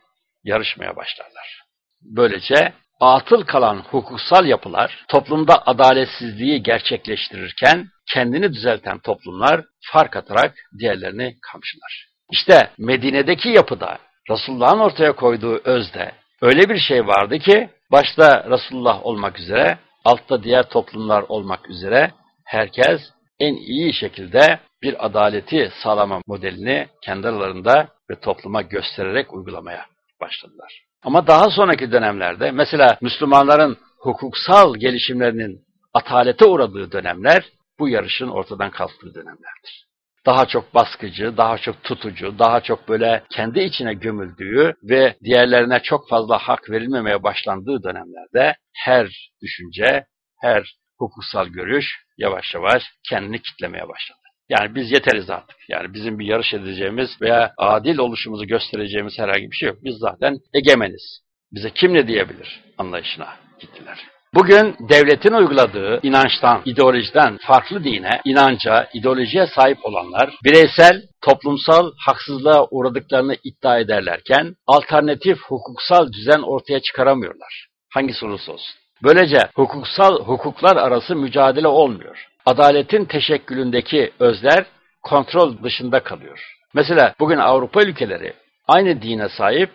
Speaker 1: yarışmaya başlarlar. Böylece atıl kalan hukuksal yapılar toplumda adaletsizliği gerçekleştirirken kendini düzelten toplumlar fark atarak diğerlerini kamçılar. İşte Medine'deki yapıda Resulullah'ın ortaya koyduğu özde öyle bir şey vardı ki başta Resulullah olmak üzere altta diğer toplumlar olmak üzere herkes en iyi şekilde bir adaleti sağlama modelini kendi aralarında ve topluma göstererek uygulamaya başladılar. Ama daha sonraki dönemlerde mesela Müslümanların hukuksal gelişimlerinin atalete uğradığı dönemler bu yarışın ortadan kalktığı dönemlerdir. Daha çok baskıcı, daha çok tutucu, daha çok böyle kendi içine gömüldüğü ve diğerlerine çok fazla hak verilmemeye başlandığı dönemlerde her düşünce, her hukuksal görüş yavaş yavaş kendini kitlemeye başladı. Yani biz yeteriz artık. Yani bizim bir yarış edeceğimiz veya adil oluşumuzu göstereceğimiz herhangi bir şey yok. Biz zaten egemeniz. Bize kim ne diyebilir anlayışına gittiler. Bugün devletin uyguladığı inançtan, ideolojiden farklı dine, inanca, ideolojiye sahip olanlar bireysel, toplumsal haksızlığa uğradıklarını iddia ederlerken alternatif hukuksal düzen ortaya çıkaramıyorlar. Hangisi olursa olsun. Böylece hukuksal hukuklar arası mücadele olmuyor. Adaletin teşekkülündeki özler kontrol dışında kalıyor. Mesela bugün Avrupa ülkeleri aynı dine sahip,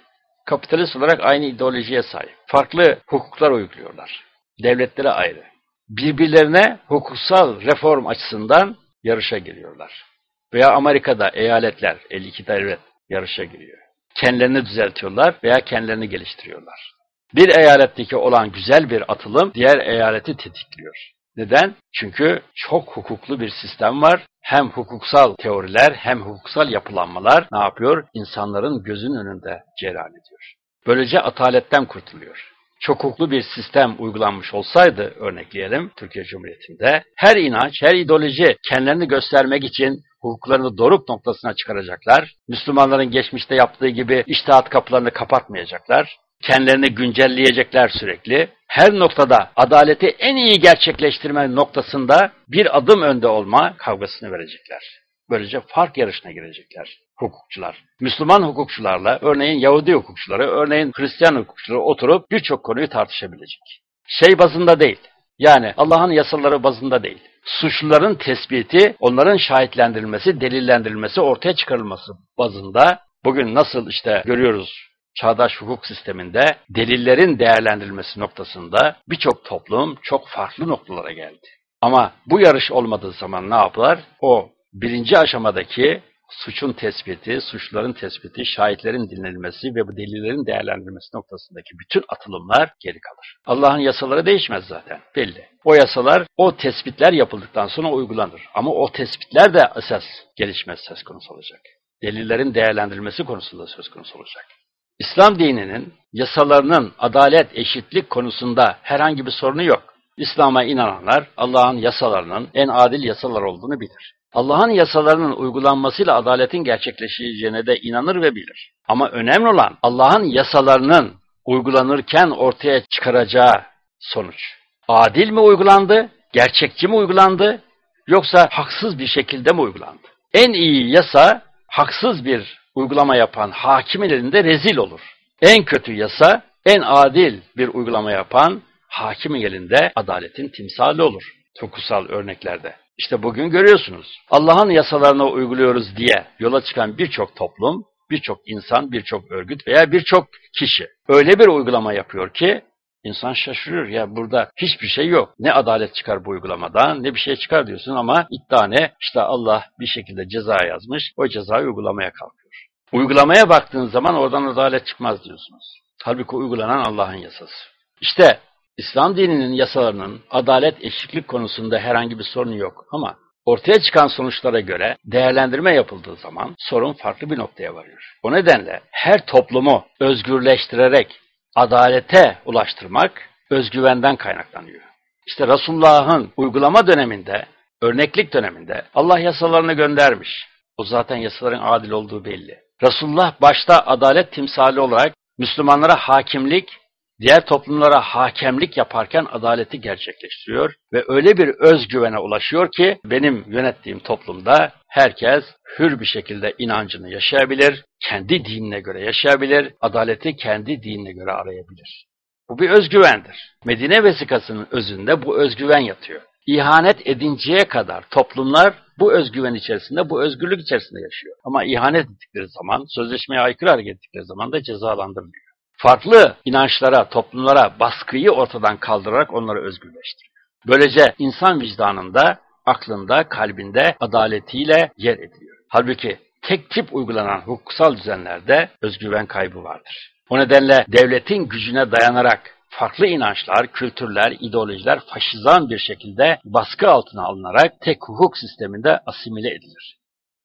Speaker 1: kapitalist olarak aynı ideolojiye sahip. Farklı hukuklar uyguluyorlar. Devletlere ayrı. Birbirlerine hukuksal reform açısından yarışa giriyorlar. Veya Amerika'da eyaletler, 52 devlet yarışa giriyor. Kendilerini düzeltiyorlar veya kendilerini geliştiriyorlar. Bir eyaletteki olan güzel bir atılım diğer eyaleti tetikliyor. Neden? Çünkü çok hukuklu bir sistem var. Hem hukuksal teoriler hem hukuksal yapılanmalar ne yapıyor? İnsanların gözün önünde cereyan ediyor. Böylece ataletten kurtuluyor. Çok hukuklu bir sistem uygulanmış olsaydı örnekleyelim Türkiye Cumhuriyeti'nde her inanç, her ideoloji kendilerini göstermek için hukuklarını doruk noktasına çıkaracaklar. Müslümanların geçmişte yaptığı gibi iştihat kapılarını kapatmayacaklar kendilerini güncelleyecekler sürekli. Her noktada adaleti en iyi gerçekleştirme noktasında bir adım önde olma kavgasını verecekler. Böylece fark yarışına girecekler hukukçular. Müslüman hukukçularla, örneğin Yahudi hukukçuları, örneğin Hristiyan hukukçuları oturup birçok konuyu tartışabilecek. Şey bazında değil, yani Allah'ın yasaları bazında değil. Suçluların tespiti, onların şahitlendirilmesi, delillendirilmesi, ortaya çıkarılması bazında bugün nasıl işte görüyoruz çağdaş hukuk sisteminde delillerin değerlendirilmesi noktasında birçok toplum çok farklı noktalara geldi. Ama bu yarış olmadığı zaman ne yaptılar? O birinci aşamadaki suçun tespiti, suçların tespiti, şahitlerin dinlenilmesi ve bu delillerin değerlendirilmesi noktasındaki bütün atılımlar geri kalır. Allah'ın yasaları değişmez zaten belli. O yasalar, o tespitler yapıldıktan sonra uygulanır. Ama o tespitler de esas gelişmez söz konusu olacak. Delillerin değerlendirilmesi konusunda söz konusu olacak. İslam dininin yasalarının adalet, eşitlik konusunda herhangi bir sorunu yok. İslam'a inananlar Allah'ın yasalarının en adil yasalar olduğunu bilir. Allah'ın yasalarının uygulanmasıyla adaletin gerçekleşeceğine de inanır ve bilir. Ama önemli olan Allah'ın yasalarının uygulanırken ortaya çıkaracağı sonuç. Adil mi uygulandı, gerçekçi mi uygulandı, yoksa haksız bir şekilde mi uygulandı? En iyi yasa haksız bir uygulama yapan hakimin elinde rezil olur. En kötü yasa, en adil bir uygulama yapan hakimin elinde adaletin timsali olur. Tokusal örneklerde. İşte bugün görüyorsunuz. Allah'ın yasalarını uyguluyoruz diye yola çıkan birçok toplum, birçok insan, birçok örgüt veya birçok kişi öyle bir uygulama yapıyor ki İnsan şaşırıyor ya burada hiçbir şey yok. Ne adalet çıkar bu uygulamadan ne bir şey çıkar diyorsun ama iddia ne? İşte Allah bir şekilde ceza yazmış o cezayı uygulamaya kalkıyor. Uygulamaya baktığın zaman oradan adalet çıkmaz diyorsunuz. Halbuki uygulanan Allah'ın yasası. İşte İslam dininin yasalarının adalet eşitlik konusunda herhangi bir sorunu yok ama ortaya çıkan sonuçlara göre değerlendirme yapıldığı zaman sorun farklı bir noktaya varıyor. O nedenle her toplumu özgürleştirerek adalete ulaştırmak özgüvenden kaynaklanıyor. İşte Resulullah'ın uygulama döneminde, örneklik döneminde Allah yasalarını göndermiş. O zaten yasaların adil olduğu belli. Resulullah başta adalet timsali olarak Müslümanlara hakimlik, diğer toplumlara hakemlik yaparken adaleti gerçekleştiriyor ve öyle bir özgüvene ulaşıyor ki benim yönettiğim toplumda herkes hür bir şekilde inancını yaşayabilir, kendi dinine göre yaşayabilir, adaleti kendi dinine göre arayabilir. Bu bir özgüvendir. Medine vesikasının özünde bu özgüven yatıyor. İhanet edinceye kadar toplumlar bu özgüven içerisinde, bu özgürlük içerisinde yaşıyor. Ama ihanet ettikleri zaman, sözleşmeye aykırı hareket ettikleri zaman da cezalandırılıyor. Farklı inançlara, toplumlara baskıyı ortadan kaldırarak onları özgürleştiriyor. Böylece insan vicdanında, aklında, kalbinde adaletiyle yer ediliyor. Halbuki tek tip uygulanan hukuksal düzenlerde özgüven kaybı vardır. O nedenle devletin gücüne dayanarak farklı inançlar, kültürler, ideolojiler faşizan bir şekilde baskı altına alınarak tek hukuk sisteminde asimile edilir.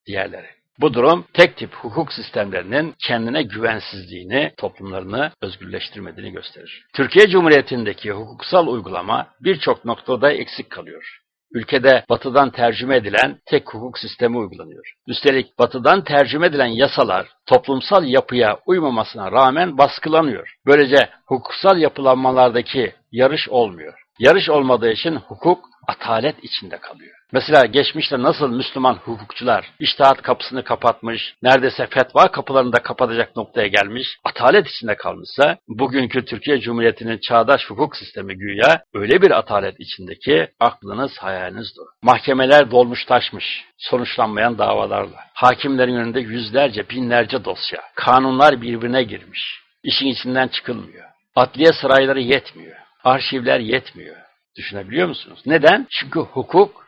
Speaker 1: Diğerleri. Bu durum tek tip hukuk sistemlerinin kendine güvensizliğini, toplumlarını özgürleştirmediğini gösterir. Türkiye Cumhuriyeti'ndeki hukuksal uygulama birçok noktada eksik kalıyor. Ülkede batıdan tercüme edilen tek hukuk sistemi uygulanıyor. Üstelik batıdan tercüme edilen yasalar toplumsal yapıya uymamasına rağmen baskılanıyor. Böylece hukuksal yapılanmalardaki yarış olmuyor. Yarış olmadığı için hukuk atalet içinde kalıyor. Mesela geçmişte nasıl Müslüman hukukçular iştahat kapısını kapatmış, neredeyse fetva kapılarını da kapatacak noktaya gelmiş, atalet içinde kalmışsa, bugünkü Türkiye Cumhuriyeti'nin çağdaş hukuk sistemi güya öyle bir atalet içindeki aklınız hayaliniz doğru. Mahkemeler dolmuş taşmış, sonuçlanmayan davalarla. Hakimlerin önünde yüzlerce, binlerce dosya. Kanunlar birbirine girmiş. İşin içinden çıkılmıyor. Adliye sarayları yetmiyor. Arşivler yetmiyor. Düşünebiliyor musunuz? Neden? Çünkü hukuk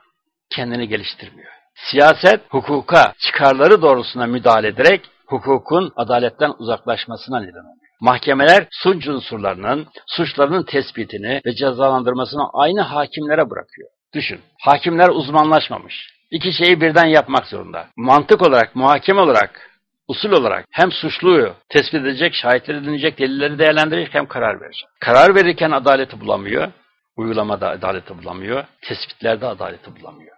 Speaker 1: kendini geliştirmiyor. Siyaset hukuka çıkarları doğrusuna müdahale ederek hukukun adaletten uzaklaşmasına neden oluyor. Mahkemeler suç unsurlarının, suçlarının tespitini ve cezalandırmasını aynı hakimlere bırakıyor. Düşün, hakimler uzmanlaşmamış. İki şeyi birden yapmak zorunda. Mantık olarak, muhakeme olarak, usul olarak hem suçluyu tespit edecek, şahitleri dinleyecek, delilleri değerlendirecek hem karar verecek. Karar verirken adaleti bulamıyor, uygulamada adaleti bulamıyor, tespitlerde adaleti bulamıyor.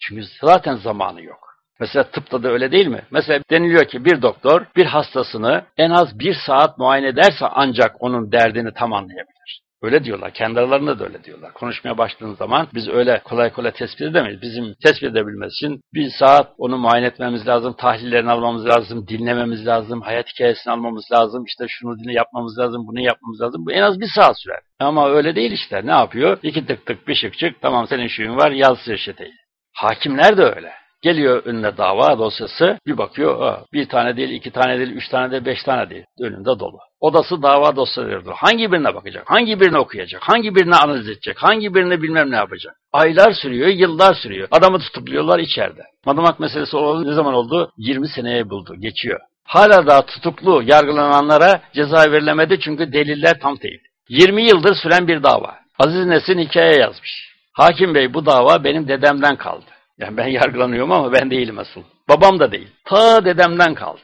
Speaker 1: Çünkü zaten zamanı yok. Mesela tıpta da öyle değil mi? Mesela deniliyor ki bir doktor bir hastasını en az bir saat muayene ederse ancak onun derdini tam anlayabilir. Öyle diyorlar. Kendi aralarında da öyle diyorlar. Konuşmaya başladığın zaman biz öyle kolay kolay tespit edemeyiz. Bizim tespit edebilmesi için bir saat onu muayene etmemiz lazım, tahlillerini almamız lazım, dinlememiz lazım, hayat hikayesini almamız lazım, işte şunu dinle yapmamız lazım, bunu yapmamız lazım. Bu en az bir saat sürer. Ama öyle değil işte. Ne yapıyor? İki tık tık bir şık çık, tamam senin şuyun var, yaz reçeteyi. Hakimler de öyle. Geliyor önüne dava dosyası, bir bakıyor, bir tane değil, iki tane değil, üç tane değil, beş tane değil. Önünde dolu. Odası dava dosyalarıdır. Hangi birine bakacak, hangi birini okuyacak, hangi birini analiz edecek, hangi birini bilmem ne yapacak. Aylar sürüyor, yıllar sürüyor. Adamı tutukluyorlar içeride. Madımak meselesi olalı ne zaman oldu? 20 seneye buldu, geçiyor. Hala daha tutuklu yargılananlara ceza verilemedi çünkü deliller tam değil. 20 yıldır süren bir dava. Aziz Nesin hikaye yazmış. Hakim Bey bu dava benim dedemden kaldı. Yani ben *laughs* yargılanıyorum ama ben değilim asıl. Babam da değil. Ta dedemden kaldı.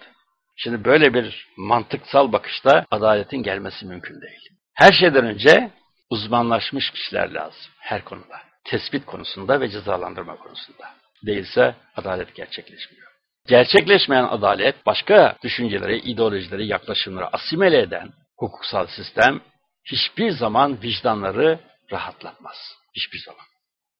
Speaker 1: Şimdi böyle bir mantıksal bakışta adaletin gelmesi mümkün değil. Her şeyden önce uzmanlaşmış kişiler lazım her konuda. Tespit konusunda ve cezalandırma konusunda. Değilse adalet gerçekleşmiyor. Gerçekleşmeyen adalet başka düşünceleri, ideolojileri, yaklaşımları asimile eden hukuksal sistem hiçbir zaman vicdanları rahatlatmaz. Hiçbir zaman.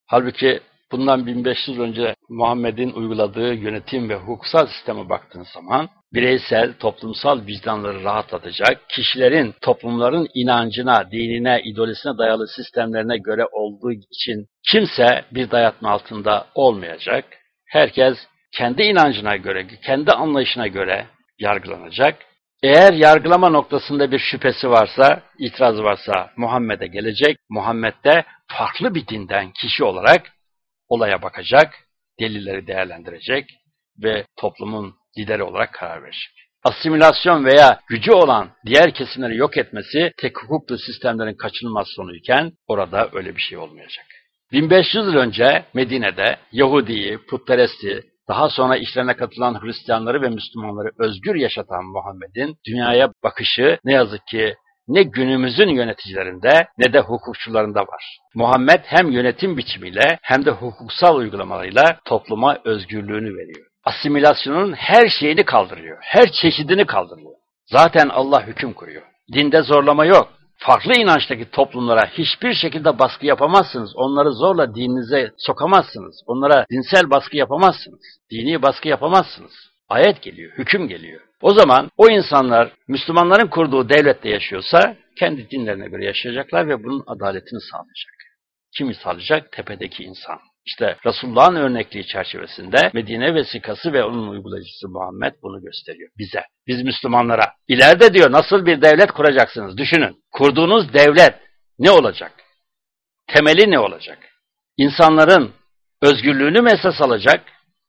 Speaker 1: Halbuki bundan 1500 önce Muhammed'in uyguladığı yönetim ve hukuksal sisteme baktığın zaman bireysel, toplumsal vicdanları rahatlatacak, kişilerin toplumların inancına, dinine, ideolojisine dayalı sistemlerine göre olduğu için kimse bir dayatma altında olmayacak. Herkes kendi inancına göre, kendi anlayışına göre yargılanacak. Eğer yargılama noktasında bir şüphesi varsa, itirazı varsa Muhammed'e gelecek. Muhammed de farklı bir dinden kişi olarak olaya bakacak, delilleri değerlendirecek ve toplumun lideri olarak karar verecek. Asimilasyon veya gücü olan diğer kesimleri yok etmesi tek hukuklu sistemlerin kaçınılmaz sonuyken orada öyle bir şey olmayacak. 1500 yıl önce Medine'de Yahudi'yi, putperesti, daha sonra işlerine katılan Hristiyanları ve Müslümanları özgür yaşatan Muhammed'in dünyaya bakışı ne yazık ki ne günümüzün yöneticilerinde ne de hukukçularında var. Muhammed hem yönetim biçimiyle hem de hukuksal uygulamalarıyla topluma özgürlüğünü veriyor. Asimilasyonun her şeyini kaldırıyor. Her çeşidini kaldırıyor. Zaten Allah hüküm koyuyor. Dinde zorlama yok. Farklı inançtaki toplumlara hiçbir şekilde baskı yapamazsınız. Onları zorla dininize sokamazsınız. Onlara dinsel baskı yapamazsınız. Dini baskı yapamazsınız. Ayet geliyor, hüküm geliyor. O zaman o insanlar Müslümanların kurduğu devlette yaşıyorsa kendi dinlerine göre yaşayacaklar ve bunun adaletini sağlayacak. Kimi sağlayacak? Tepedeki insan. İşte Resulullah'ın örnekliği çerçevesinde Medine vesikası ve onun uygulayıcısı Muhammed bunu gösteriyor bize. Biz Müslümanlara. İleride diyor nasıl bir devlet kuracaksınız? Düşünün. Kurduğunuz devlet ne olacak? Temeli ne olacak? İnsanların özgürlüğünü mü esas alacak?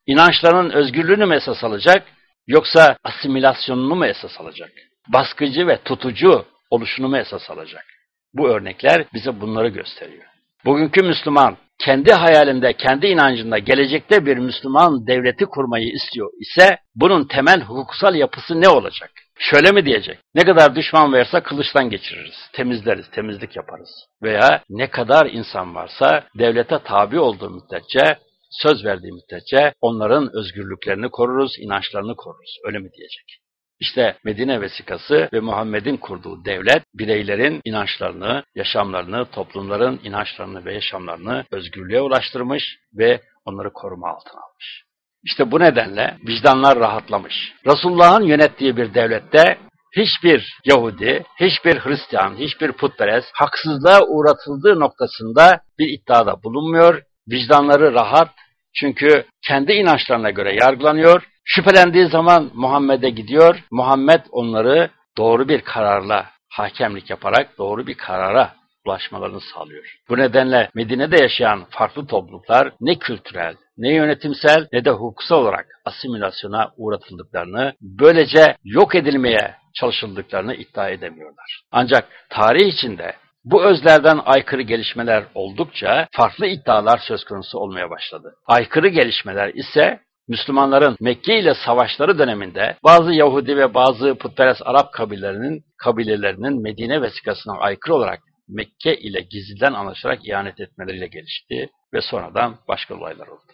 Speaker 1: İnançlarının özgürlüğünü mü esas alacak? Yoksa asimilasyonunu mu esas alacak? Baskıcı ve tutucu oluşunu mu esas alacak? Bu örnekler bize bunları gösteriyor. Bugünkü Müslüman kendi hayalinde, kendi inancında gelecekte bir Müslüman devleti kurmayı istiyor ise bunun temel hukuksal yapısı ne olacak? Şöyle mi diyecek? Ne kadar düşman varsa kılıçtan geçiririz, temizleriz, temizlik yaparız. Veya ne kadar insan varsa devlete tabi olduğu müddetçe, söz verdiği müddetçe onların özgürlüklerini koruruz, inançlarını koruruz. Öyle mi diyecek? İşte Medine vesikası ve Muhammed'in kurduğu devlet bireylerin inançlarını, yaşamlarını, toplumların inançlarını ve yaşamlarını özgürlüğe ulaştırmış ve onları koruma altına almış. İşte bu nedenle vicdanlar rahatlamış. Resulullah'ın yönettiği bir devlette hiçbir Yahudi, hiçbir Hristiyan, hiçbir putperest haksızlığa uğratıldığı noktasında bir iddiada bulunmuyor. Vicdanları rahat çünkü kendi inançlarına göre yargılanıyor Şüphelendiği zaman Muhammed'e gidiyor. Muhammed onları doğru bir kararla hakemlik yaparak doğru bir karara ulaşmalarını sağlıyor. Bu nedenle Medine'de yaşayan farklı topluluklar ne kültürel, ne yönetimsel ne de hukuksal olarak asimilasyona uğratıldıklarını, böylece yok edilmeye çalışıldıklarını iddia edemiyorlar. Ancak tarih içinde bu özlerden aykırı gelişmeler oldukça farklı iddialar söz konusu olmaya başladı. Aykırı gelişmeler ise Müslümanların Mekke ile savaşları döneminde bazı Yahudi ve bazı putperest Arap kabilelerinin kabilelerinin Medine vesikasına aykırı olarak Mekke ile gizliden anlaşarak ihanet etmeleriyle gelişti ve sonradan başka olaylar oldu.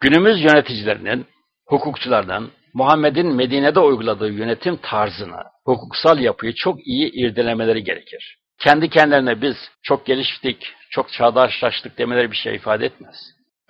Speaker 1: Günümüz yöneticilerinin, hukukçularının Muhammed'in Medine'de uyguladığı yönetim tarzını, hukuksal yapıyı çok iyi irdelemeleri gerekir. Kendi kendilerine biz çok geliştik, çok çağdaşlaştık demeleri bir şey ifade etmez.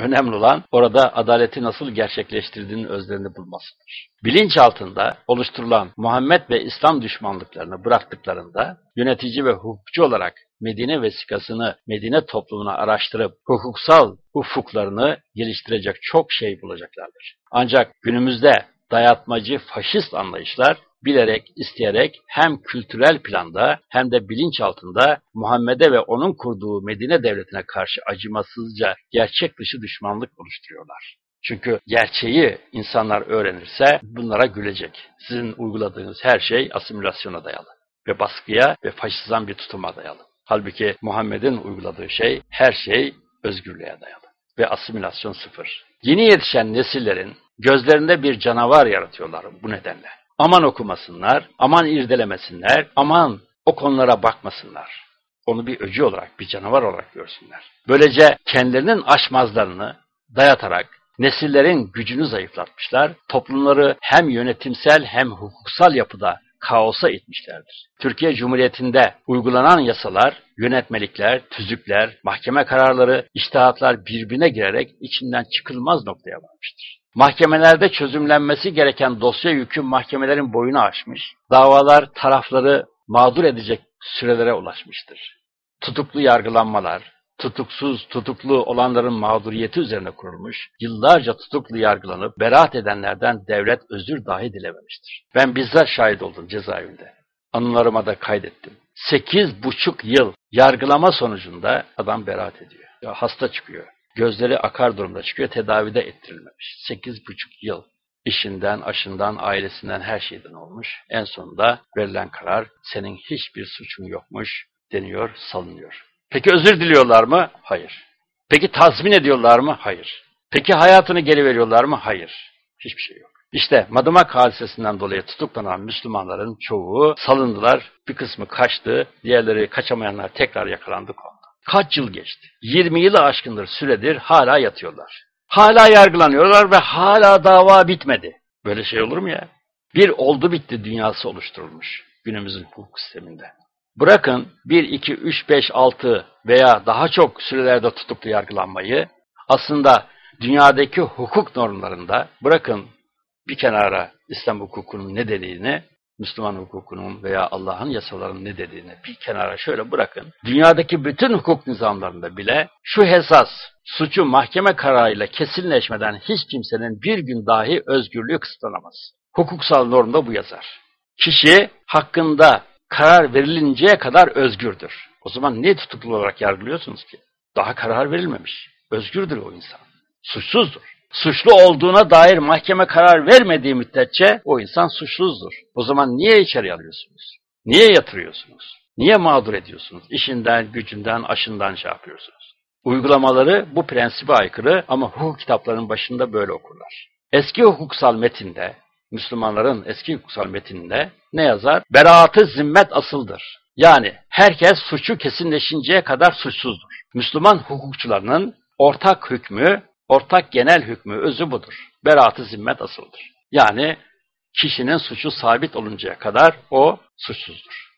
Speaker 1: Önemli olan orada adaleti nasıl gerçekleştirdiğinin özlerini bulmasıdır. Bilinç altında oluşturulan Muhammed ve İslam düşmanlıklarını bıraktıklarında yönetici ve hukukçu olarak Medine vesikasını Medine toplumuna araştırıp hukuksal ufuklarını geliştirecek çok şey bulacaklardır. Ancak günümüzde dayatmacı faşist anlayışlar bilerek, isteyerek hem kültürel planda hem de bilinç altında Muhammed'e ve onun kurduğu Medine devletine karşı acımasızca gerçek dışı düşmanlık oluşturuyorlar. Çünkü gerçeği insanlar öğrenirse bunlara gülecek. Sizin uyguladığınız her şey asimilasyona dayalı ve baskıya ve faşizan bir tutuma dayalı. Halbuki Muhammed'in uyguladığı şey her şey özgürlüğe dayalı ve asimilasyon sıfır. Yeni yetişen nesillerin gözlerinde bir canavar yaratıyorlar bu nedenle. Aman okumasınlar, aman irdelemesinler, aman o konulara bakmasınlar. Onu bir öcü olarak, bir canavar olarak görsünler. Böylece kendilerinin aşmazlarını dayatarak nesillerin gücünü zayıflatmışlar, toplumları hem yönetimsel hem hukuksal yapıda kaosa itmişlerdir. Türkiye Cumhuriyeti'nde uygulanan yasalar, yönetmelikler, tüzükler, mahkeme kararları, iştahatlar birbirine girerek içinden çıkılmaz noktaya varmıştır. Mahkemelerde çözümlenmesi gereken dosya yükü mahkemelerin boyunu aşmış, davalar tarafları mağdur edecek sürelere ulaşmıştır. Tutuklu yargılanmalar, tutuksuz, tutuklu olanların mağduriyeti üzerine kurulmuş, yıllarca tutuklu yargılanıp beraat edenlerden devlet özür dahi dilememiştir. Ben bizzat şahit oldum cezaevinde. Anılarıma da kaydettim. Sekiz buçuk yıl yargılama sonucunda adam beraat ediyor. Hasta çıkıyor. Gözleri akar durumda çıkıyor, tedavide ettirilmemiş. Sekiz buçuk yıl işinden, aşından, ailesinden her şeyden olmuş. En sonunda verilen karar senin hiçbir suçun yokmuş deniyor, salınıyor. Peki özür diliyorlar mı? Hayır. Peki tazmin ediyorlar mı? Hayır. Peki hayatını geri veriyorlar mı? Hayır. Hiçbir şey yok. İşte Madımak hadisesinden dolayı tutuklanan Müslümanların çoğu salındılar. Bir kısmı kaçtı, diğerleri kaçamayanlar tekrar yakalandı kondu. Kaç yıl geçti? 20 yılı aşkındır süredir hala yatıyorlar. Hala yargılanıyorlar ve hala dava bitmedi. Böyle şey olur mu ya? Bir oldu bitti dünyası oluşturulmuş günümüzün hukuk sisteminde. Bırakın 1, 2, 3, 5, 6 veya daha çok sürelerde tutuklu yargılanmayı aslında dünyadaki hukuk normlarında bırakın bir kenara İslam hukukunun ne dediğini, Müslüman hukukunun veya Allah'ın yasalarının ne dediğini bir kenara şöyle bırakın. Dünyadaki bütün hukuk nizamlarında bile şu hesas, suçu mahkeme kararıyla kesinleşmeden hiç kimsenin bir gün dahi özgürlüğü kısıtlanamaz. Hukuksal normda bu yazar. Kişi hakkında karar verilinceye kadar özgürdür. O zaman niye tutuklu olarak yargılıyorsunuz ki? Daha karar verilmemiş. Özgürdür o insan. Suçsuzdur. Suçlu olduğuna dair mahkeme karar vermediği müddetçe o insan suçsuzdur. O zaman niye içeri alıyorsunuz? Niye yatırıyorsunuz? Niye mağdur ediyorsunuz? İşinden, gücünden, aşından şey yapıyorsunuz. Uygulamaları bu prensibe aykırı ama hukuk kitaplarının başında böyle okurlar. Eski hukuksal metinde, Müslümanların eski hukuksal metinde ne yazar? Beraatı zimmet asıldır. Yani herkes suçu kesinleşinceye kadar suçsuzdur. Müslüman hukukçularının ortak hükmü, ortak genel hükmü, özü budur. Beraatı zimmet asıldır. Yani kişinin suçu sabit oluncaya kadar o suçsuzdur.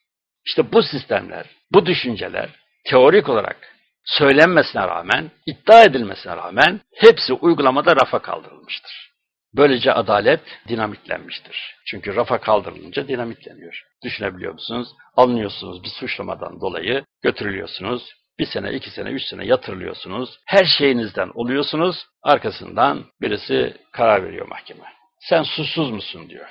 Speaker 1: İşte bu sistemler, bu düşünceler teorik olarak söylenmesine rağmen, iddia edilmesine rağmen hepsi uygulamada rafa kaldırılmıştır. Böylece adalet dinamitlenmiştir. Çünkü rafa kaldırılınca dinamitleniyor. Düşünebiliyor musunuz? Alınıyorsunuz bir suçlamadan dolayı, götürülüyorsunuz, bir sene, iki sene, üç sene yatırılıyorsunuz. Her şeyinizden oluyorsunuz. Arkasından birisi karar veriyor mahkeme. Sen suçsuz musun diyor.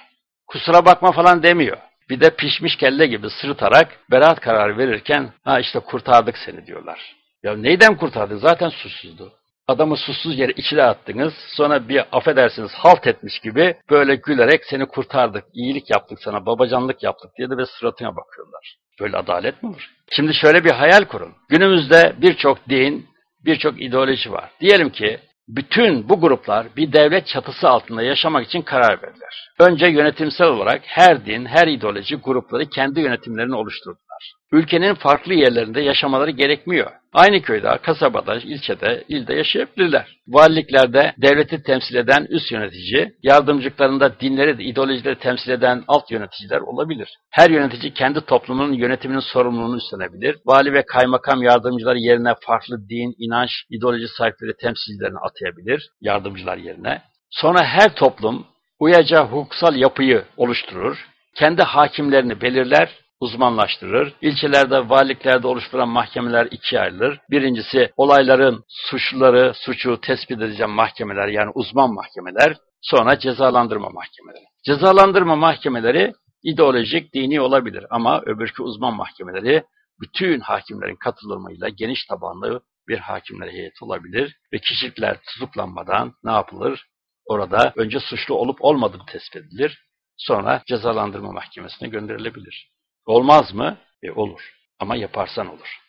Speaker 1: Kusura bakma falan demiyor. Bir de pişmiş kelle gibi sırıtarak beraat kararı verirken ha işte kurtardık seni diyorlar. Ya neyden kurtardık? Zaten suçsuzdu. Adamı suçsuz yere içine attınız. Sonra bir affedersiniz halt etmiş gibi böyle gülerek seni kurtardık, iyilik yaptık sana, babacanlık yaptık diye de ve suratına bakıyorlar. Böyle adalet mi olur? Şimdi şöyle bir hayal kurun. Günümüzde birçok din, birçok ideoloji var. Diyelim ki bütün bu gruplar bir devlet çatısı altında yaşamak için karar verdiler. Önce yönetimsel olarak her din, her ideoloji grupları kendi yönetimlerini oluşturdular. Ülkenin farklı yerlerinde yaşamaları gerekmiyor. Aynı köyde, kasabada, ilçede, ilde yaşayabilirler. Valiliklerde devleti temsil eden üst yönetici, yardımcılıklarında dinleri, ideolojileri temsil eden alt yöneticiler olabilir. Her yönetici kendi toplumunun yönetiminin sorumluluğunu üstlenebilir. Vali ve kaymakam yardımcıları yerine farklı din, inanç, ideoloji sahipleri temsilcilerini atayabilir, yardımcılar yerine. Sonra her toplum uyacağı hukuksal yapıyı oluşturur, kendi hakimlerini belirler, uzmanlaştırır. İlçelerde, valiliklerde oluşturan mahkemeler ikiye ayrılır. Birincisi olayların suçluları, suçu tespit edeceğim mahkemeler yani uzman mahkemeler. Sonra cezalandırma mahkemeleri. Cezalandırma mahkemeleri ideolojik, dini olabilir ama öbürkü uzman mahkemeleri bütün hakimlerin katılımıyla geniş tabanlı bir hakimler heyeti olabilir ve kişilikler tutuklanmadan ne yapılır? Orada önce suçlu olup olmadığı tespit edilir. Sonra cezalandırma mahkemesine gönderilebilir. Olmaz mı? E olur. Ama yaparsan olur.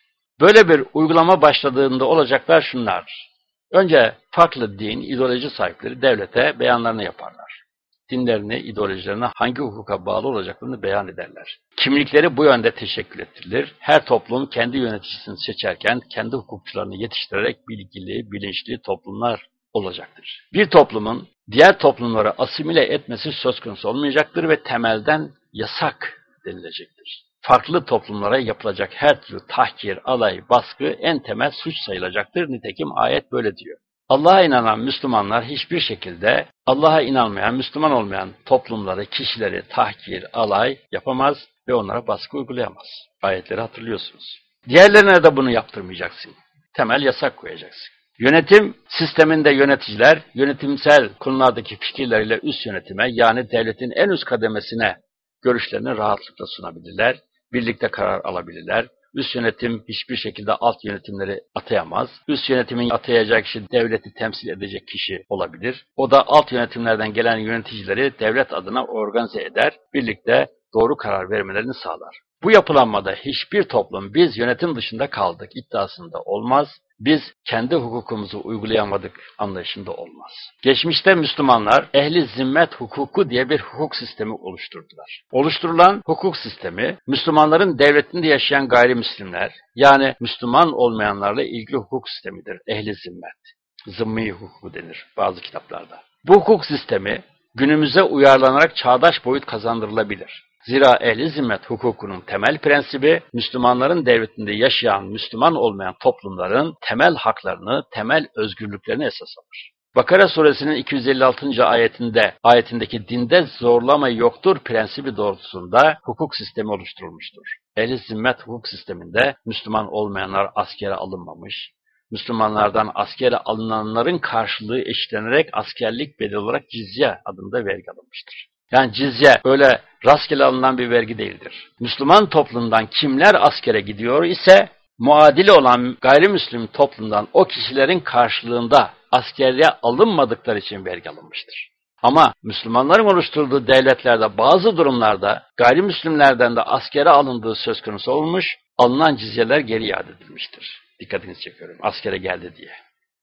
Speaker 1: Böyle bir uygulama başladığında olacaklar şunlar. Önce farklı din, ideoloji sahipleri devlete beyanlarını yaparlar. Dinlerini, ideolojilerine hangi hukuka bağlı olacaklarını beyan ederler. Kimlikleri bu yönde teşekkül ettirilir. Her toplum kendi yöneticisini seçerken kendi hukukçularını yetiştirerek bilgili, bilinçli toplumlar olacaktır. Bir toplumun diğer toplumları asimile etmesi söz konusu olmayacaktır ve temelden yasak denilecektir. Farklı toplumlara yapılacak her türlü tahkir, alay, baskı en temel suç sayılacaktır. Nitekim ayet böyle diyor. Allah'a inanan Müslümanlar hiçbir şekilde Allah'a inanmayan, Müslüman olmayan toplumları, kişileri tahkir, alay yapamaz ve onlara baskı uygulayamaz. Ayetleri hatırlıyorsunuz. Diğerlerine de bunu yaptırmayacaksın. Temel yasak koyacaksın. Yönetim sisteminde yöneticiler yönetimsel konulardaki fikirleriyle üst yönetime yani devletin en üst kademesine görüşlerini rahatlıkla sunabilirler, birlikte karar alabilirler. Üst yönetim hiçbir şekilde alt yönetimleri atayamaz. Üst yönetimin atayacak kişi devleti temsil edecek kişi olabilir. O da alt yönetimlerden gelen yöneticileri devlet adına organize eder, birlikte doğru karar vermelerini sağlar. Bu yapılanmada hiçbir toplum biz yönetim dışında kaldık iddiasında olmaz biz kendi hukukumuzu uygulayamadık anlayışında olmaz. Geçmişte Müslümanlar ehli zimmet hukuku diye bir hukuk sistemi oluşturdular. Oluşturulan hukuk sistemi Müslümanların devletinde yaşayan gayrimüslimler yani Müslüman olmayanlarla ilgili hukuk sistemidir. Ehli zimmet. Zımmi hukuku denir bazı kitaplarda. Bu hukuk sistemi günümüze uyarlanarak çağdaş boyut kazandırılabilir. Zira ehli zimmet hukukunun temel prensibi, Müslümanların devletinde yaşayan Müslüman olmayan toplumların temel haklarını, temel özgürlüklerini esas alır. Bakara suresinin 256. ayetinde ayetindeki dinde zorlama yoktur prensibi doğrultusunda hukuk sistemi oluşturulmuştur. Ehli zimmet hukuk sisteminde Müslüman olmayanlar askere alınmamış, Müslümanlardan askere alınanların karşılığı eşitlenerek askerlik bedeli olarak cizye adında vergi alınmıştır. Yani cizye öyle rastgele alınan bir vergi değildir. Müslüman toplumdan kimler askere gidiyor ise muadili olan gayrimüslim toplumdan o kişilerin karşılığında askerliğe alınmadıkları için vergi alınmıştır. Ama Müslümanların oluşturduğu devletlerde bazı durumlarda gayrimüslimlerden de askere alındığı söz konusu olmuş, alınan cizyeler geri iade edilmiştir. Dikkatinizi çekiyorum, askere geldi diye.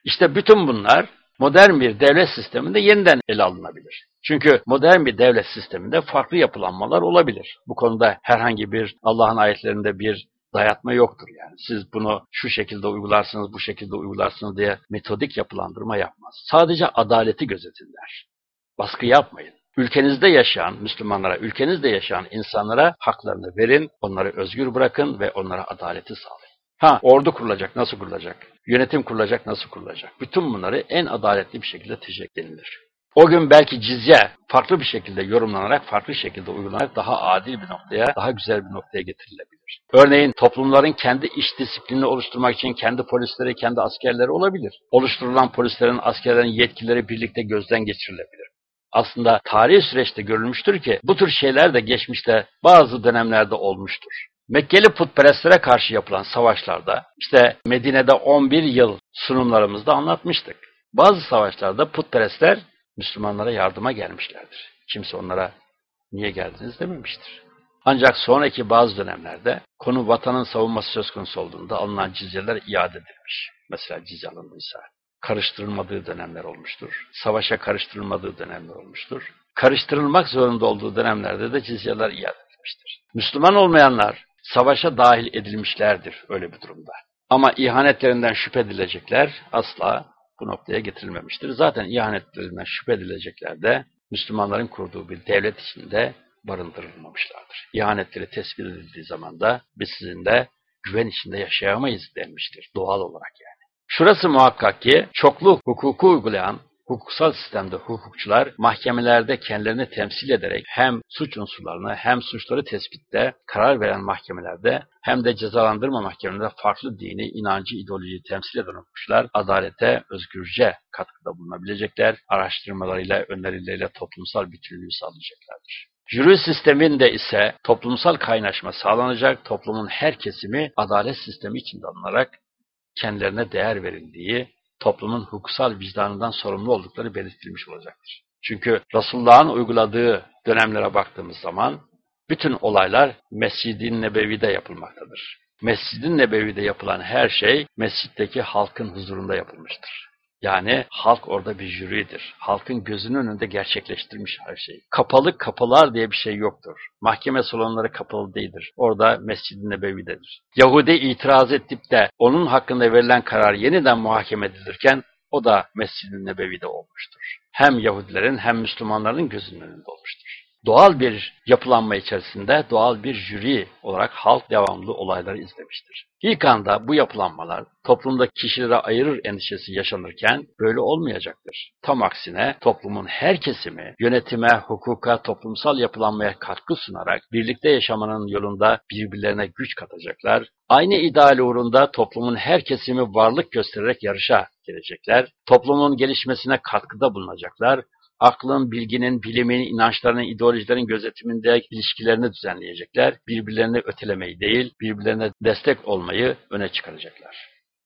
Speaker 1: İşte bütün bunlar modern bir devlet sisteminde yeniden ele alınabilir. Çünkü modern bir devlet sisteminde farklı yapılanmalar olabilir. Bu konuda herhangi bir Allah'ın ayetlerinde bir dayatma yoktur yani. Siz bunu şu şekilde uygularsınız, bu şekilde uygularsınız diye metodik yapılandırma yapmaz. Sadece adaleti gözetinler. Baskı yapmayın. Ülkenizde yaşayan Müslümanlara, ülkenizde yaşayan insanlara haklarını verin, onları özgür bırakın ve onlara adaleti sağlayın. Ha, ordu kurulacak, nasıl kurulacak? Yönetim kurulacak, nasıl kurulacak? Bütün bunları en adaletli bir şekilde teşvik edilir. O gün belki cizye farklı bir şekilde yorumlanarak, farklı şekilde uygulanarak daha adil bir noktaya, daha güzel bir noktaya getirilebilir. Örneğin toplumların kendi iş disiplinini oluşturmak için kendi polisleri, kendi askerleri olabilir. Oluşturulan polislerin, askerlerin yetkileri birlikte gözden geçirilebilir. Aslında tarihi süreçte görülmüştür ki bu tür şeyler de geçmişte bazı dönemlerde olmuştur. Mekkeli putperestlere karşı yapılan savaşlarda, işte Medine'de 11 yıl sunumlarımızda anlatmıştık. Bazı savaşlarda putperestler Müslümanlara yardıma gelmişlerdir. Kimse onlara niye geldiniz dememiştir. Ancak sonraki bazı dönemlerde konu vatanın savunması söz konusu olduğunda alınan cizyeler iade edilmiş. Mesela cizye alındıysa. Karıştırılmadığı dönemler olmuştur. Savaşa karıştırılmadığı dönemler olmuştur. Karıştırılmak zorunda olduğu dönemlerde de cizyeler iade edilmiştir. Müslüman olmayanlar savaşa dahil edilmişlerdir öyle bir durumda. Ama ihanetlerinden şüphe edilecekler asla bu noktaya getirilmemiştir. Zaten ihanetlerinden şüphe edilecekler de Müslümanların kurduğu bir devlet içinde barındırılmamışlardır. İhanetleri tespit edildiği zaman da biz sizinle güven içinde yaşayamayız denmiştir doğal olarak yani. Şurası muhakkak ki çoklu hukuku uygulayan Hukuksal sistemde hukukçular mahkemelerde kendilerini temsil ederek hem suç unsurlarını hem suçları tespitte karar veren mahkemelerde hem de cezalandırma mahkemelerinde farklı dini, inancı, ideolojiyi temsil eden hukukçular adalete özgürce katkıda bulunabilecekler, araştırmalarıyla, önerileriyle toplumsal bütünlüğü sağlayacaklardır. Jüri sisteminde ise toplumsal kaynaşma sağlanacak, toplumun her kesimi adalet sistemi içinde alınarak kendilerine değer verildiği, toplumun hukusal vicdanından sorumlu oldukları belirtilmiş olacaktır. Çünkü Resulullah'ın uyguladığı dönemlere baktığımız zaman bütün olaylar Mescid-i Nebevi'de yapılmaktadır. Mescid-i Nebevi'de yapılan her şey mescitteki halkın huzurunda yapılmıştır. Yani halk orada bir jüridir. Halkın gözünün önünde gerçekleştirmiş her şeyi. Kapalı kapılar diye bir şey yoktur. Mahkeme salonları kapalı değildir. Orada Mescid-i Nebevi'dedir. Yahudi itiraz edip de onun hakkında verilen karar yeniden muhakeme edilirken o da Mescid-i Nebevi'de olmuştur. Hem Yahudilerin hem Müslümanların gözünün önünde olmuştur doğal bir yapılanma içerisinde doğal bir jüri olarak halk devamlı olayları izlemiştir. İlk anda bu yapılanmalar toplumda kişilere ayırır endişesi yaşanırken böyle olmayacaktır. Tam aksine toplumun her kesimi yönetime, hukuka, toplumsal yapılanmaya katkı sunarak birlikte yaşamanın yolunda birbirlerine güç katacaklar. Aynı ideal uğrunda toplumun her kesimi varlık göstererek yarışa girecekler. Toplumun gelişmesine katkıda bulunacaklar aklın, bilginin, bilimin, inançların, ideolojilerin gözetiminde ilişkilerini düzenleyecekler. Birbirlerini ötelemeyi değil, birbirlerine destek olmayı öne çıkaracaklar.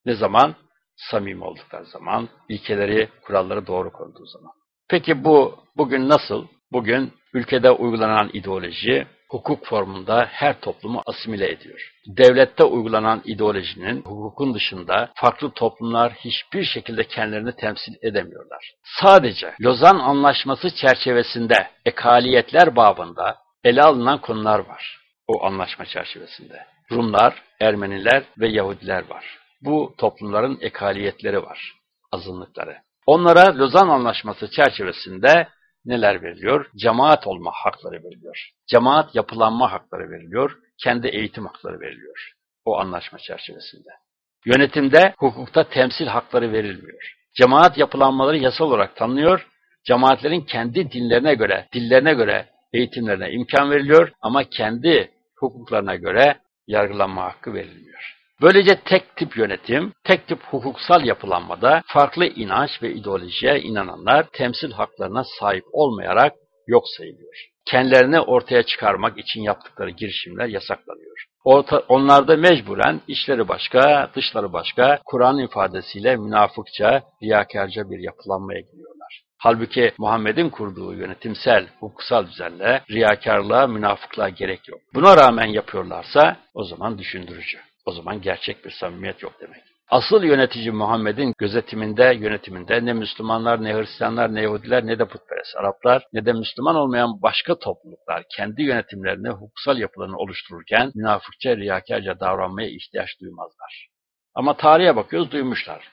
Speaker 1: Ne zaman? Samimi oldukları zaman, ilkeleri, kuralları doğru koyduğu zaman. Peki bu bugün nasıl? Bugün ülkede uygulanan ideoloji, hukuk formunda her toplumu asimile ediyor. Devlette uygulanan ideolojinin hukukun dışında farklı toplumlar hiçbir şekilde kendilerini temsil edemiyorlar. Sadece Lozan Anlaşması çerçevesinde ekaliyetler babında ele alınan konular var. O anlaşma çerçevesinde. Rumlar, Ermeniler ve Yahudiler var. Bu toplumların ekaliyetleri var, azınlıkları. Onlara Lozan Anlaşması çerçevesinde neler veriliyor? Cemaat olma hakları veriliyor. Cemaat yapılanma hakları veriliyor. Kendi eğitim hakları veriliyor. O anlaşma çerçevesinde. Yönetimde hukukta temsil hakları verilmiyor. Cemaat yapılanmaları yasal olarak tanınıyor. Cemaatlerin kendi dinlerine göre, dillerine göre eğitimlerine imkan veriliyor ama kendi hukuklarına göre yargılanma hakkı verilmiyor. Böylece tek tip yönetim, tek tip hukuksal yapılanmada farklı inanç ve ideolojiye inananlar temsil haklarına sahip olmayarak yok sayılıyor. Kendilerini ortaya çıkarmak için yaptıkları girişimler yasaklanıyor. Orta, onlar da mecburen içleri başka, dışları başka, Kur'an ifadesiyle münafıkça, riyakarca bir yapılanmaya gidiyorlar. Halbuki Muhammed'in kurduğu yönetimsel, hukuksal düzenle riyakarlığa, münafıklığa gerek yok. Buna rağmen yapıyorlarsa o zaman düşündürücü. O zaman gerçek bir samimiyet yok demek. Asıl yönetici Muhammed'in gözetiminde, yönetiminde ne Müslümanlar, ne Hristiyanlar, ne Yahudiler, ne de putperest Araplar, ne de Müslüman olmayan başka topluluklar kendi yönetimlerini, hukuksal yapılarını oluştururken münafıkça, riyakarca davranmaya ihtiyaç duymazlar. Ama tarihe bakıyoruz, duymuşlar.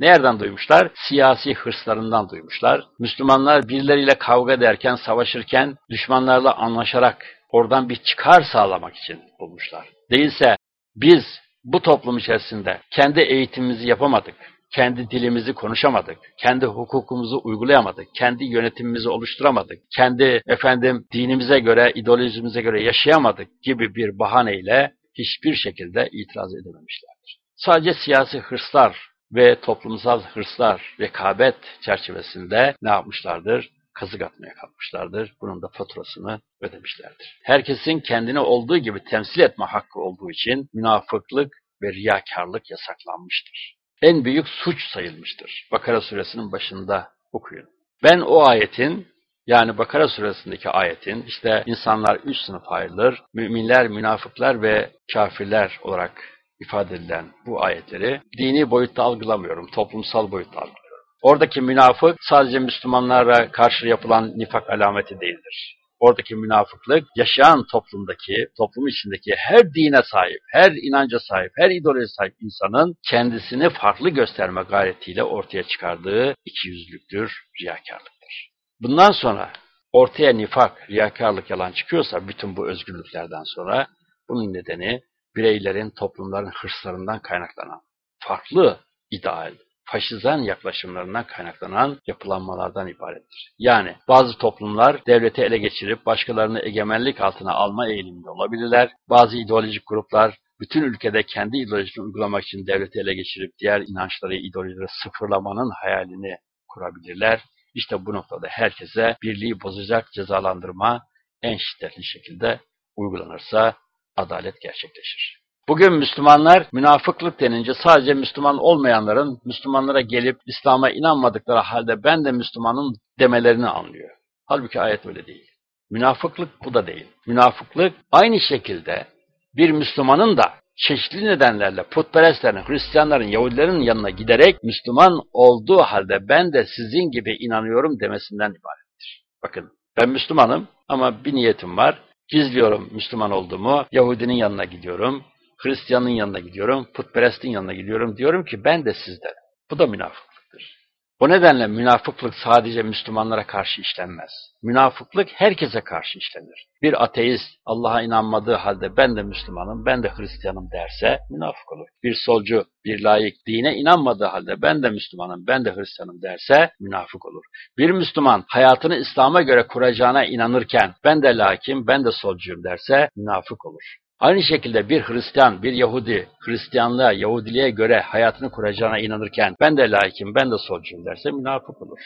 Speaker 1: Nereden duymuşlar? Siyasi hırslarından duymuşlar. Müslümanlar birileriyle kavga ederken, savaşırken düşmanlarla anlaşarak oradan bir çıkar sağlamak için bulmuşlar. Değilse biz bu toplum içerisinde kendi eğitimimizi yapamadık, kendi dilimizi konuşamadık, kendi hukukumuzu uygulayamadık, kendi yönetimimizi oluşturamadık, kendi efendim dinimize göre, ideolojimize göre yaşayamadık gibi bir bahaneyle hiçbir şekilde itiraz edememişlerdir. Sadece siyasi hırslar ve toplumsal hırslar, rekabet çerçevesinde ne yapmışlardır? Kazık atmaya kalkmışlardır. Bunun da faturasını ödemişlerdir. Herkesin kendini olduğu gibi temsil etme hakkı olduğu için münafıklık ve riyakarlık yasaklanmıştır. En büyük suç sayılmıştır. Bakara suresinin başında okuyun. Ben o ayetin yani Bakara suresindeki ayetin işte insanlar üç sınıf ayrılır, müminler, münafıklar ve kafirler olarak ifade edilen bu ayetleri dini boyutta algılamıyorum, toplumsal boyutta algılıyorum. Oradaki münafık sadece Müslümanlara karşı yapılan nifak alameti değildir. Oradaki münafıklık yaşayan toplumdaki, toplum içindeki her dine sahip, her inanca sahip, her ideolojiye sahip insanın kendisini farklı gösterme gayretiyle ortaya çıkardığı ikiyüzlüktür, riyakarlıktır. Bundan sonra ortaya nifak, riyakarlık yalan çıkıyorsa bütün bu özgürlüklerden sonra bunun nedeni bireylerin, toplumların hırslarından kaynaklanan, farklı ideal, faşizan yaklaşımlarından kaynaklanan yapılanmalardan ibarettir. Yani bazı toplumlar devleti ele geçirip başkalarını egemenlik altına alma eğiliminde olabilirler. Bazı ideolojik gruplar bütün ülkede kendi ideolojisini uygulamak için devleti ele geçirip diğer inançları, ideolojileri sıfırlamanın hayalini kurabilirler. İşte bu noktada herkese birliği bozacak cezalandırma en şiddetli şekilde uygulanırsa adalet gerçekleşir. Bugün Müslümanlar münafıklık denince sadece Müslüman olmayanların Müslümanlara gelip İslam'a inanmadıkları halde ben de Müslümanım demelerini anlıyor. Halbuki ayet öyle değil. Münafıklık bu da değil. Münafıklık aynı şekilde bir Müslümanın da çeşitli nedenlerle putperestlerin, Hristiyanların, Yahudilerin yanına giderek Müslüman olduğu halde ben de sizin gibi inanıyorum demesinden ibarettir. Bakın ben Müslümanım ama bir niyetim var. Gizliyorum Müslüman olduğumu, Yahudinin yanına gidiyorum, Hristiyanın yanına gidiyorum, putperestin yanına gidiyorum. Diyorum ki ben de sizden. Bu da münafıklıktır. O nedenle münafıklık sadece Müslümanlara karşı işlenmez. Münafıklık herkese karşı işlenir. Bir ateist Allah'a inanmadığı halde ben de Müslümanım, ben de Hristiyanım derse münafık olur. Bir solcu, bir layık dine inanmadığı halde ben de Müslümanım, ben de Hristiyanım derse münafık olur. Bir Müslüman hayatını İslam'a göre kuracağına inanırken ben de lakim, ben de solcuyum derse münafık olur. Aynı şekilde bir Hristiyan, bir Yahudi, Hristiyanlığa, Yahudiliğe göre hayatını kuracağına inanırken ben de laikim, ben de solcuyum derse münafık olur.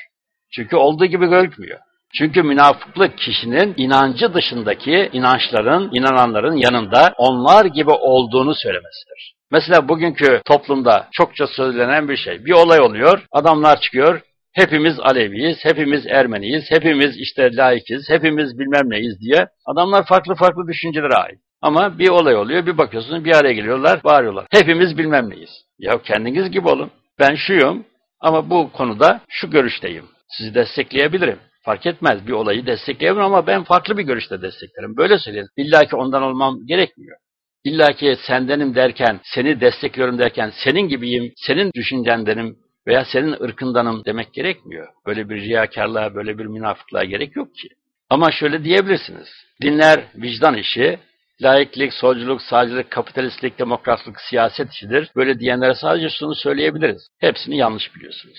Speaker 1: Çünkü olduğu gibi gözükmüyor. Çünkü münafıklık kişinin inancı dışındaki inançların, inananların yanında onlar gibi olduğunu söylemesidir. Mesela bugünkü toplumda çokça söylenen bir şey. Bir olay oluyor, adamlar çıkıyor, hepimiz Aleviyiz, hepimiz Ermeniyiz, hepimiz işte laikiz, hepimiz bilmem neyiz diye adamlar farklı farklı düşüncelere ait. Ama bir olay oluyor, bir bakıyorsunuz bir araya geliyorlar, bağırıyorlar. Hepimiz bilmem neyiz. Ya kendiniz gibi olun. Ben şuyum ama bu konuda şu görüşteyim. Sizi destekleyebilirim. Fark etmez bir olayı destekleyebilirim ama ben farklı bir görüşte desteklerim. Böyle söyleyin. İlla ki ondan olmam gerekmiyor. İlla ki sendenim derken, seni destekliyorum derken, senin gibiyim, senin düşüncendenim veya senin ırkındanım demek gerekmiyor. Böyle bir riyakarlığa, böyle bir münafıklığa gerek yok ki. Ama şöyle diyebilirsiniz. Dinler vicdan işi, laiklik, solculuk, sağcılık, kapitalistlik, demokratlık, siyaset işidir. Böyle diyenlere sadece şunu söyleyebiliriz. Hepsini yanlış biliyorsunuz.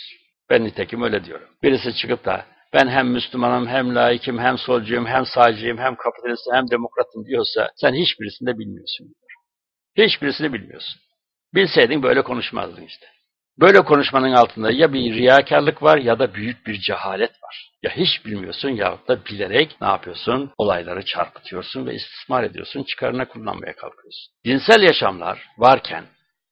Speaker 1: Ben nitekim öyle diyorum. Birisi çıkıp da ben hem Müslümanım, hem laikim, hem solcuyum, hem sağcıyım, hem kapitalistim, hem demokratım diyorsa sen hiçbirisini de bilmiyorsun. Hiçbirisini bilmiyorsun. Bilseydin böyle konuşmazdın işte. Böyle konuşmanın altında ya bir riyakarlık var ya da büyük bir cehalet var. Ya hiç bilmiyorsun yahut da bilerek ne yapıyorsun? Olayları çarpıtıyorsun ve istismar ediyorsun, çıkarına kullanmaya kalkıyorsun. Dinsel yaşamlar varken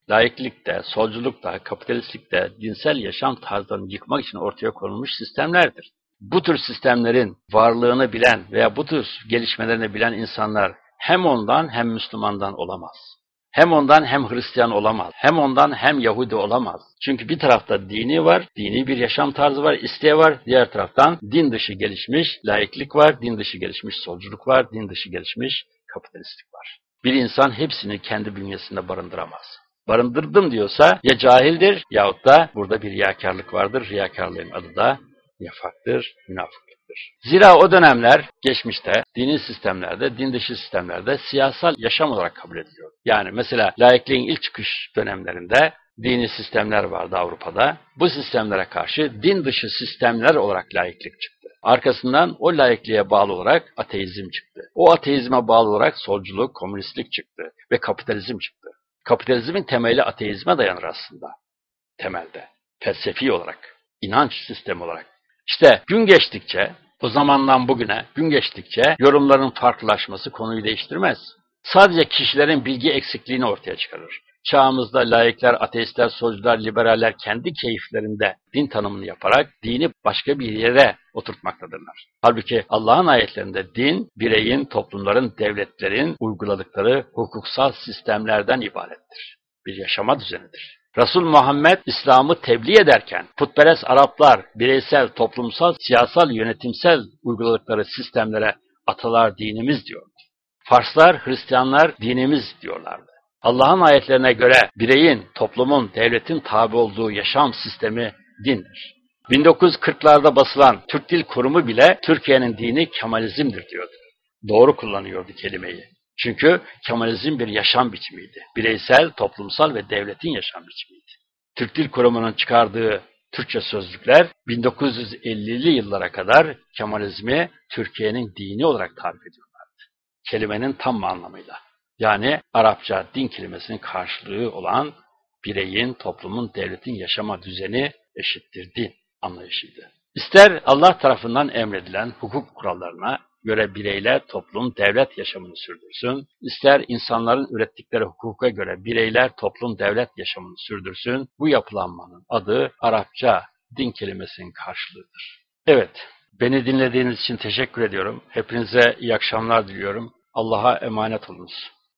Speaker 1: laiklikte, solculukta, kapitalistlikte dinsel yaşam tarzlarını yıkmak için ortaya konulmuş sistemlerdir. Bu tür sistemlerin varlığını bilen veya bu tür gelişmelerini bilen insanlar hem ondan hem Müslümandan olamaz. Hem ondan hem Hristiyan olamaz. Hem ondan hem Yahudi olamaz. Çünkü bir tarafta dini var, dini bir yaşam tarzı var, isteği var. Diğer taraftan din dışı gelişmiş laiklik var, din dışı gelişmiş solculuk var, din dışı gelişmiş kapitalistlik var. Bir insan hepsini kendi bünyesinde barındıramaz. Barındırdım diyorsa ya cahildir yahut da burada bir riyakarlık vardır. Riyakarlığın adı da nifaktır, münafıklıktır. Zira o dönemler geçmişte dini sistemlerde, din dışı sistemlerde siyasal yaşam olarak kabul ediliyor. Yani mesela laikliğin ilk çıkış dönemlerinde dini sistemler vardı Avrupa'da. Bu sistemlere karşı din dışı sistemler olarak laiklik çıktı. Arkasından o laikliğe bağlı olarak ateizm çıktı. O ateizme bağlı olarak solculuk, komünistlik çıktı ve kapitalizm çıktı. Kapitalizmin temeli ateizme dayanır aslında. Temelde. Felsefi olarak, inanç sistemi olarak. İşte gün geçtikçe, o zamandan bugüne gün geçtikçe yorumların farklılaşması konuyu değiştirmez. Sadece kişilerin bilgi eksikliğini ortaya çıkarır. Çağımızda laikler, ateistler, solcular, liberaller kendi keyiflerinde din tanımını yaparak dini başka bir yere oturtmaktadırlar. Halbuki Allah'ın ayetlerinde din, bireyin, toplumların, devletlerin uyguladıkları hukuksal sistemlerden ibarettir. Bir yaşama düzenidir. Resul Muhammed İslam'ı tebliğ ederken putperest Araplar bireysel, toplumsal, siyasal, yönetimsel uyguladıkları sistemlere atalar dinimiz diyordu. Farslar, Hristiyanlar dinimiz diyorlardı. Allah'ın ayetlerine göre bireyin, toplumun, devletin tabi olduğu yaşam sistemi dindir. 1940'larda basılan Türk Dil Kurumu bile Türkiye'nin dini Kemalizmdir diyordu. Doğru kullanıyordu kelimeyi. Çünkü Kemalizm bir yaşam biçimiydi. Bireysel, toplumsal ve devletin yaşam biçimiydi. Türk Dil Kurumu'nun çıkardığı Türkçe sözlükler 1950'li yıllara kadar Kemalizmi Türkiye'nin dini olarak tarif ediyorlardı. Kelimenin tam anlamıyla. Yani Arapça din kelimesinin karşılığı olan bireyin, toplumun, devletin yaşama düzeni eşittir din anlayışıydı. İster Allah tarafından emredilen hukuk kurallarına göre bireyler toplum, devlet yaşamını sürdürsün, ister insanların ürettikleri hukuka göre bireyler toplum, devlet yaşamını sürdürsün, bu yapılanmanın adı Arapça din kelimesinin karşılığıdır. Evet, beni dinlediğiniz için teşekkür ediyorum. Hepinize iyi akşamlar diliyorum. Allah'a emanet olunuz.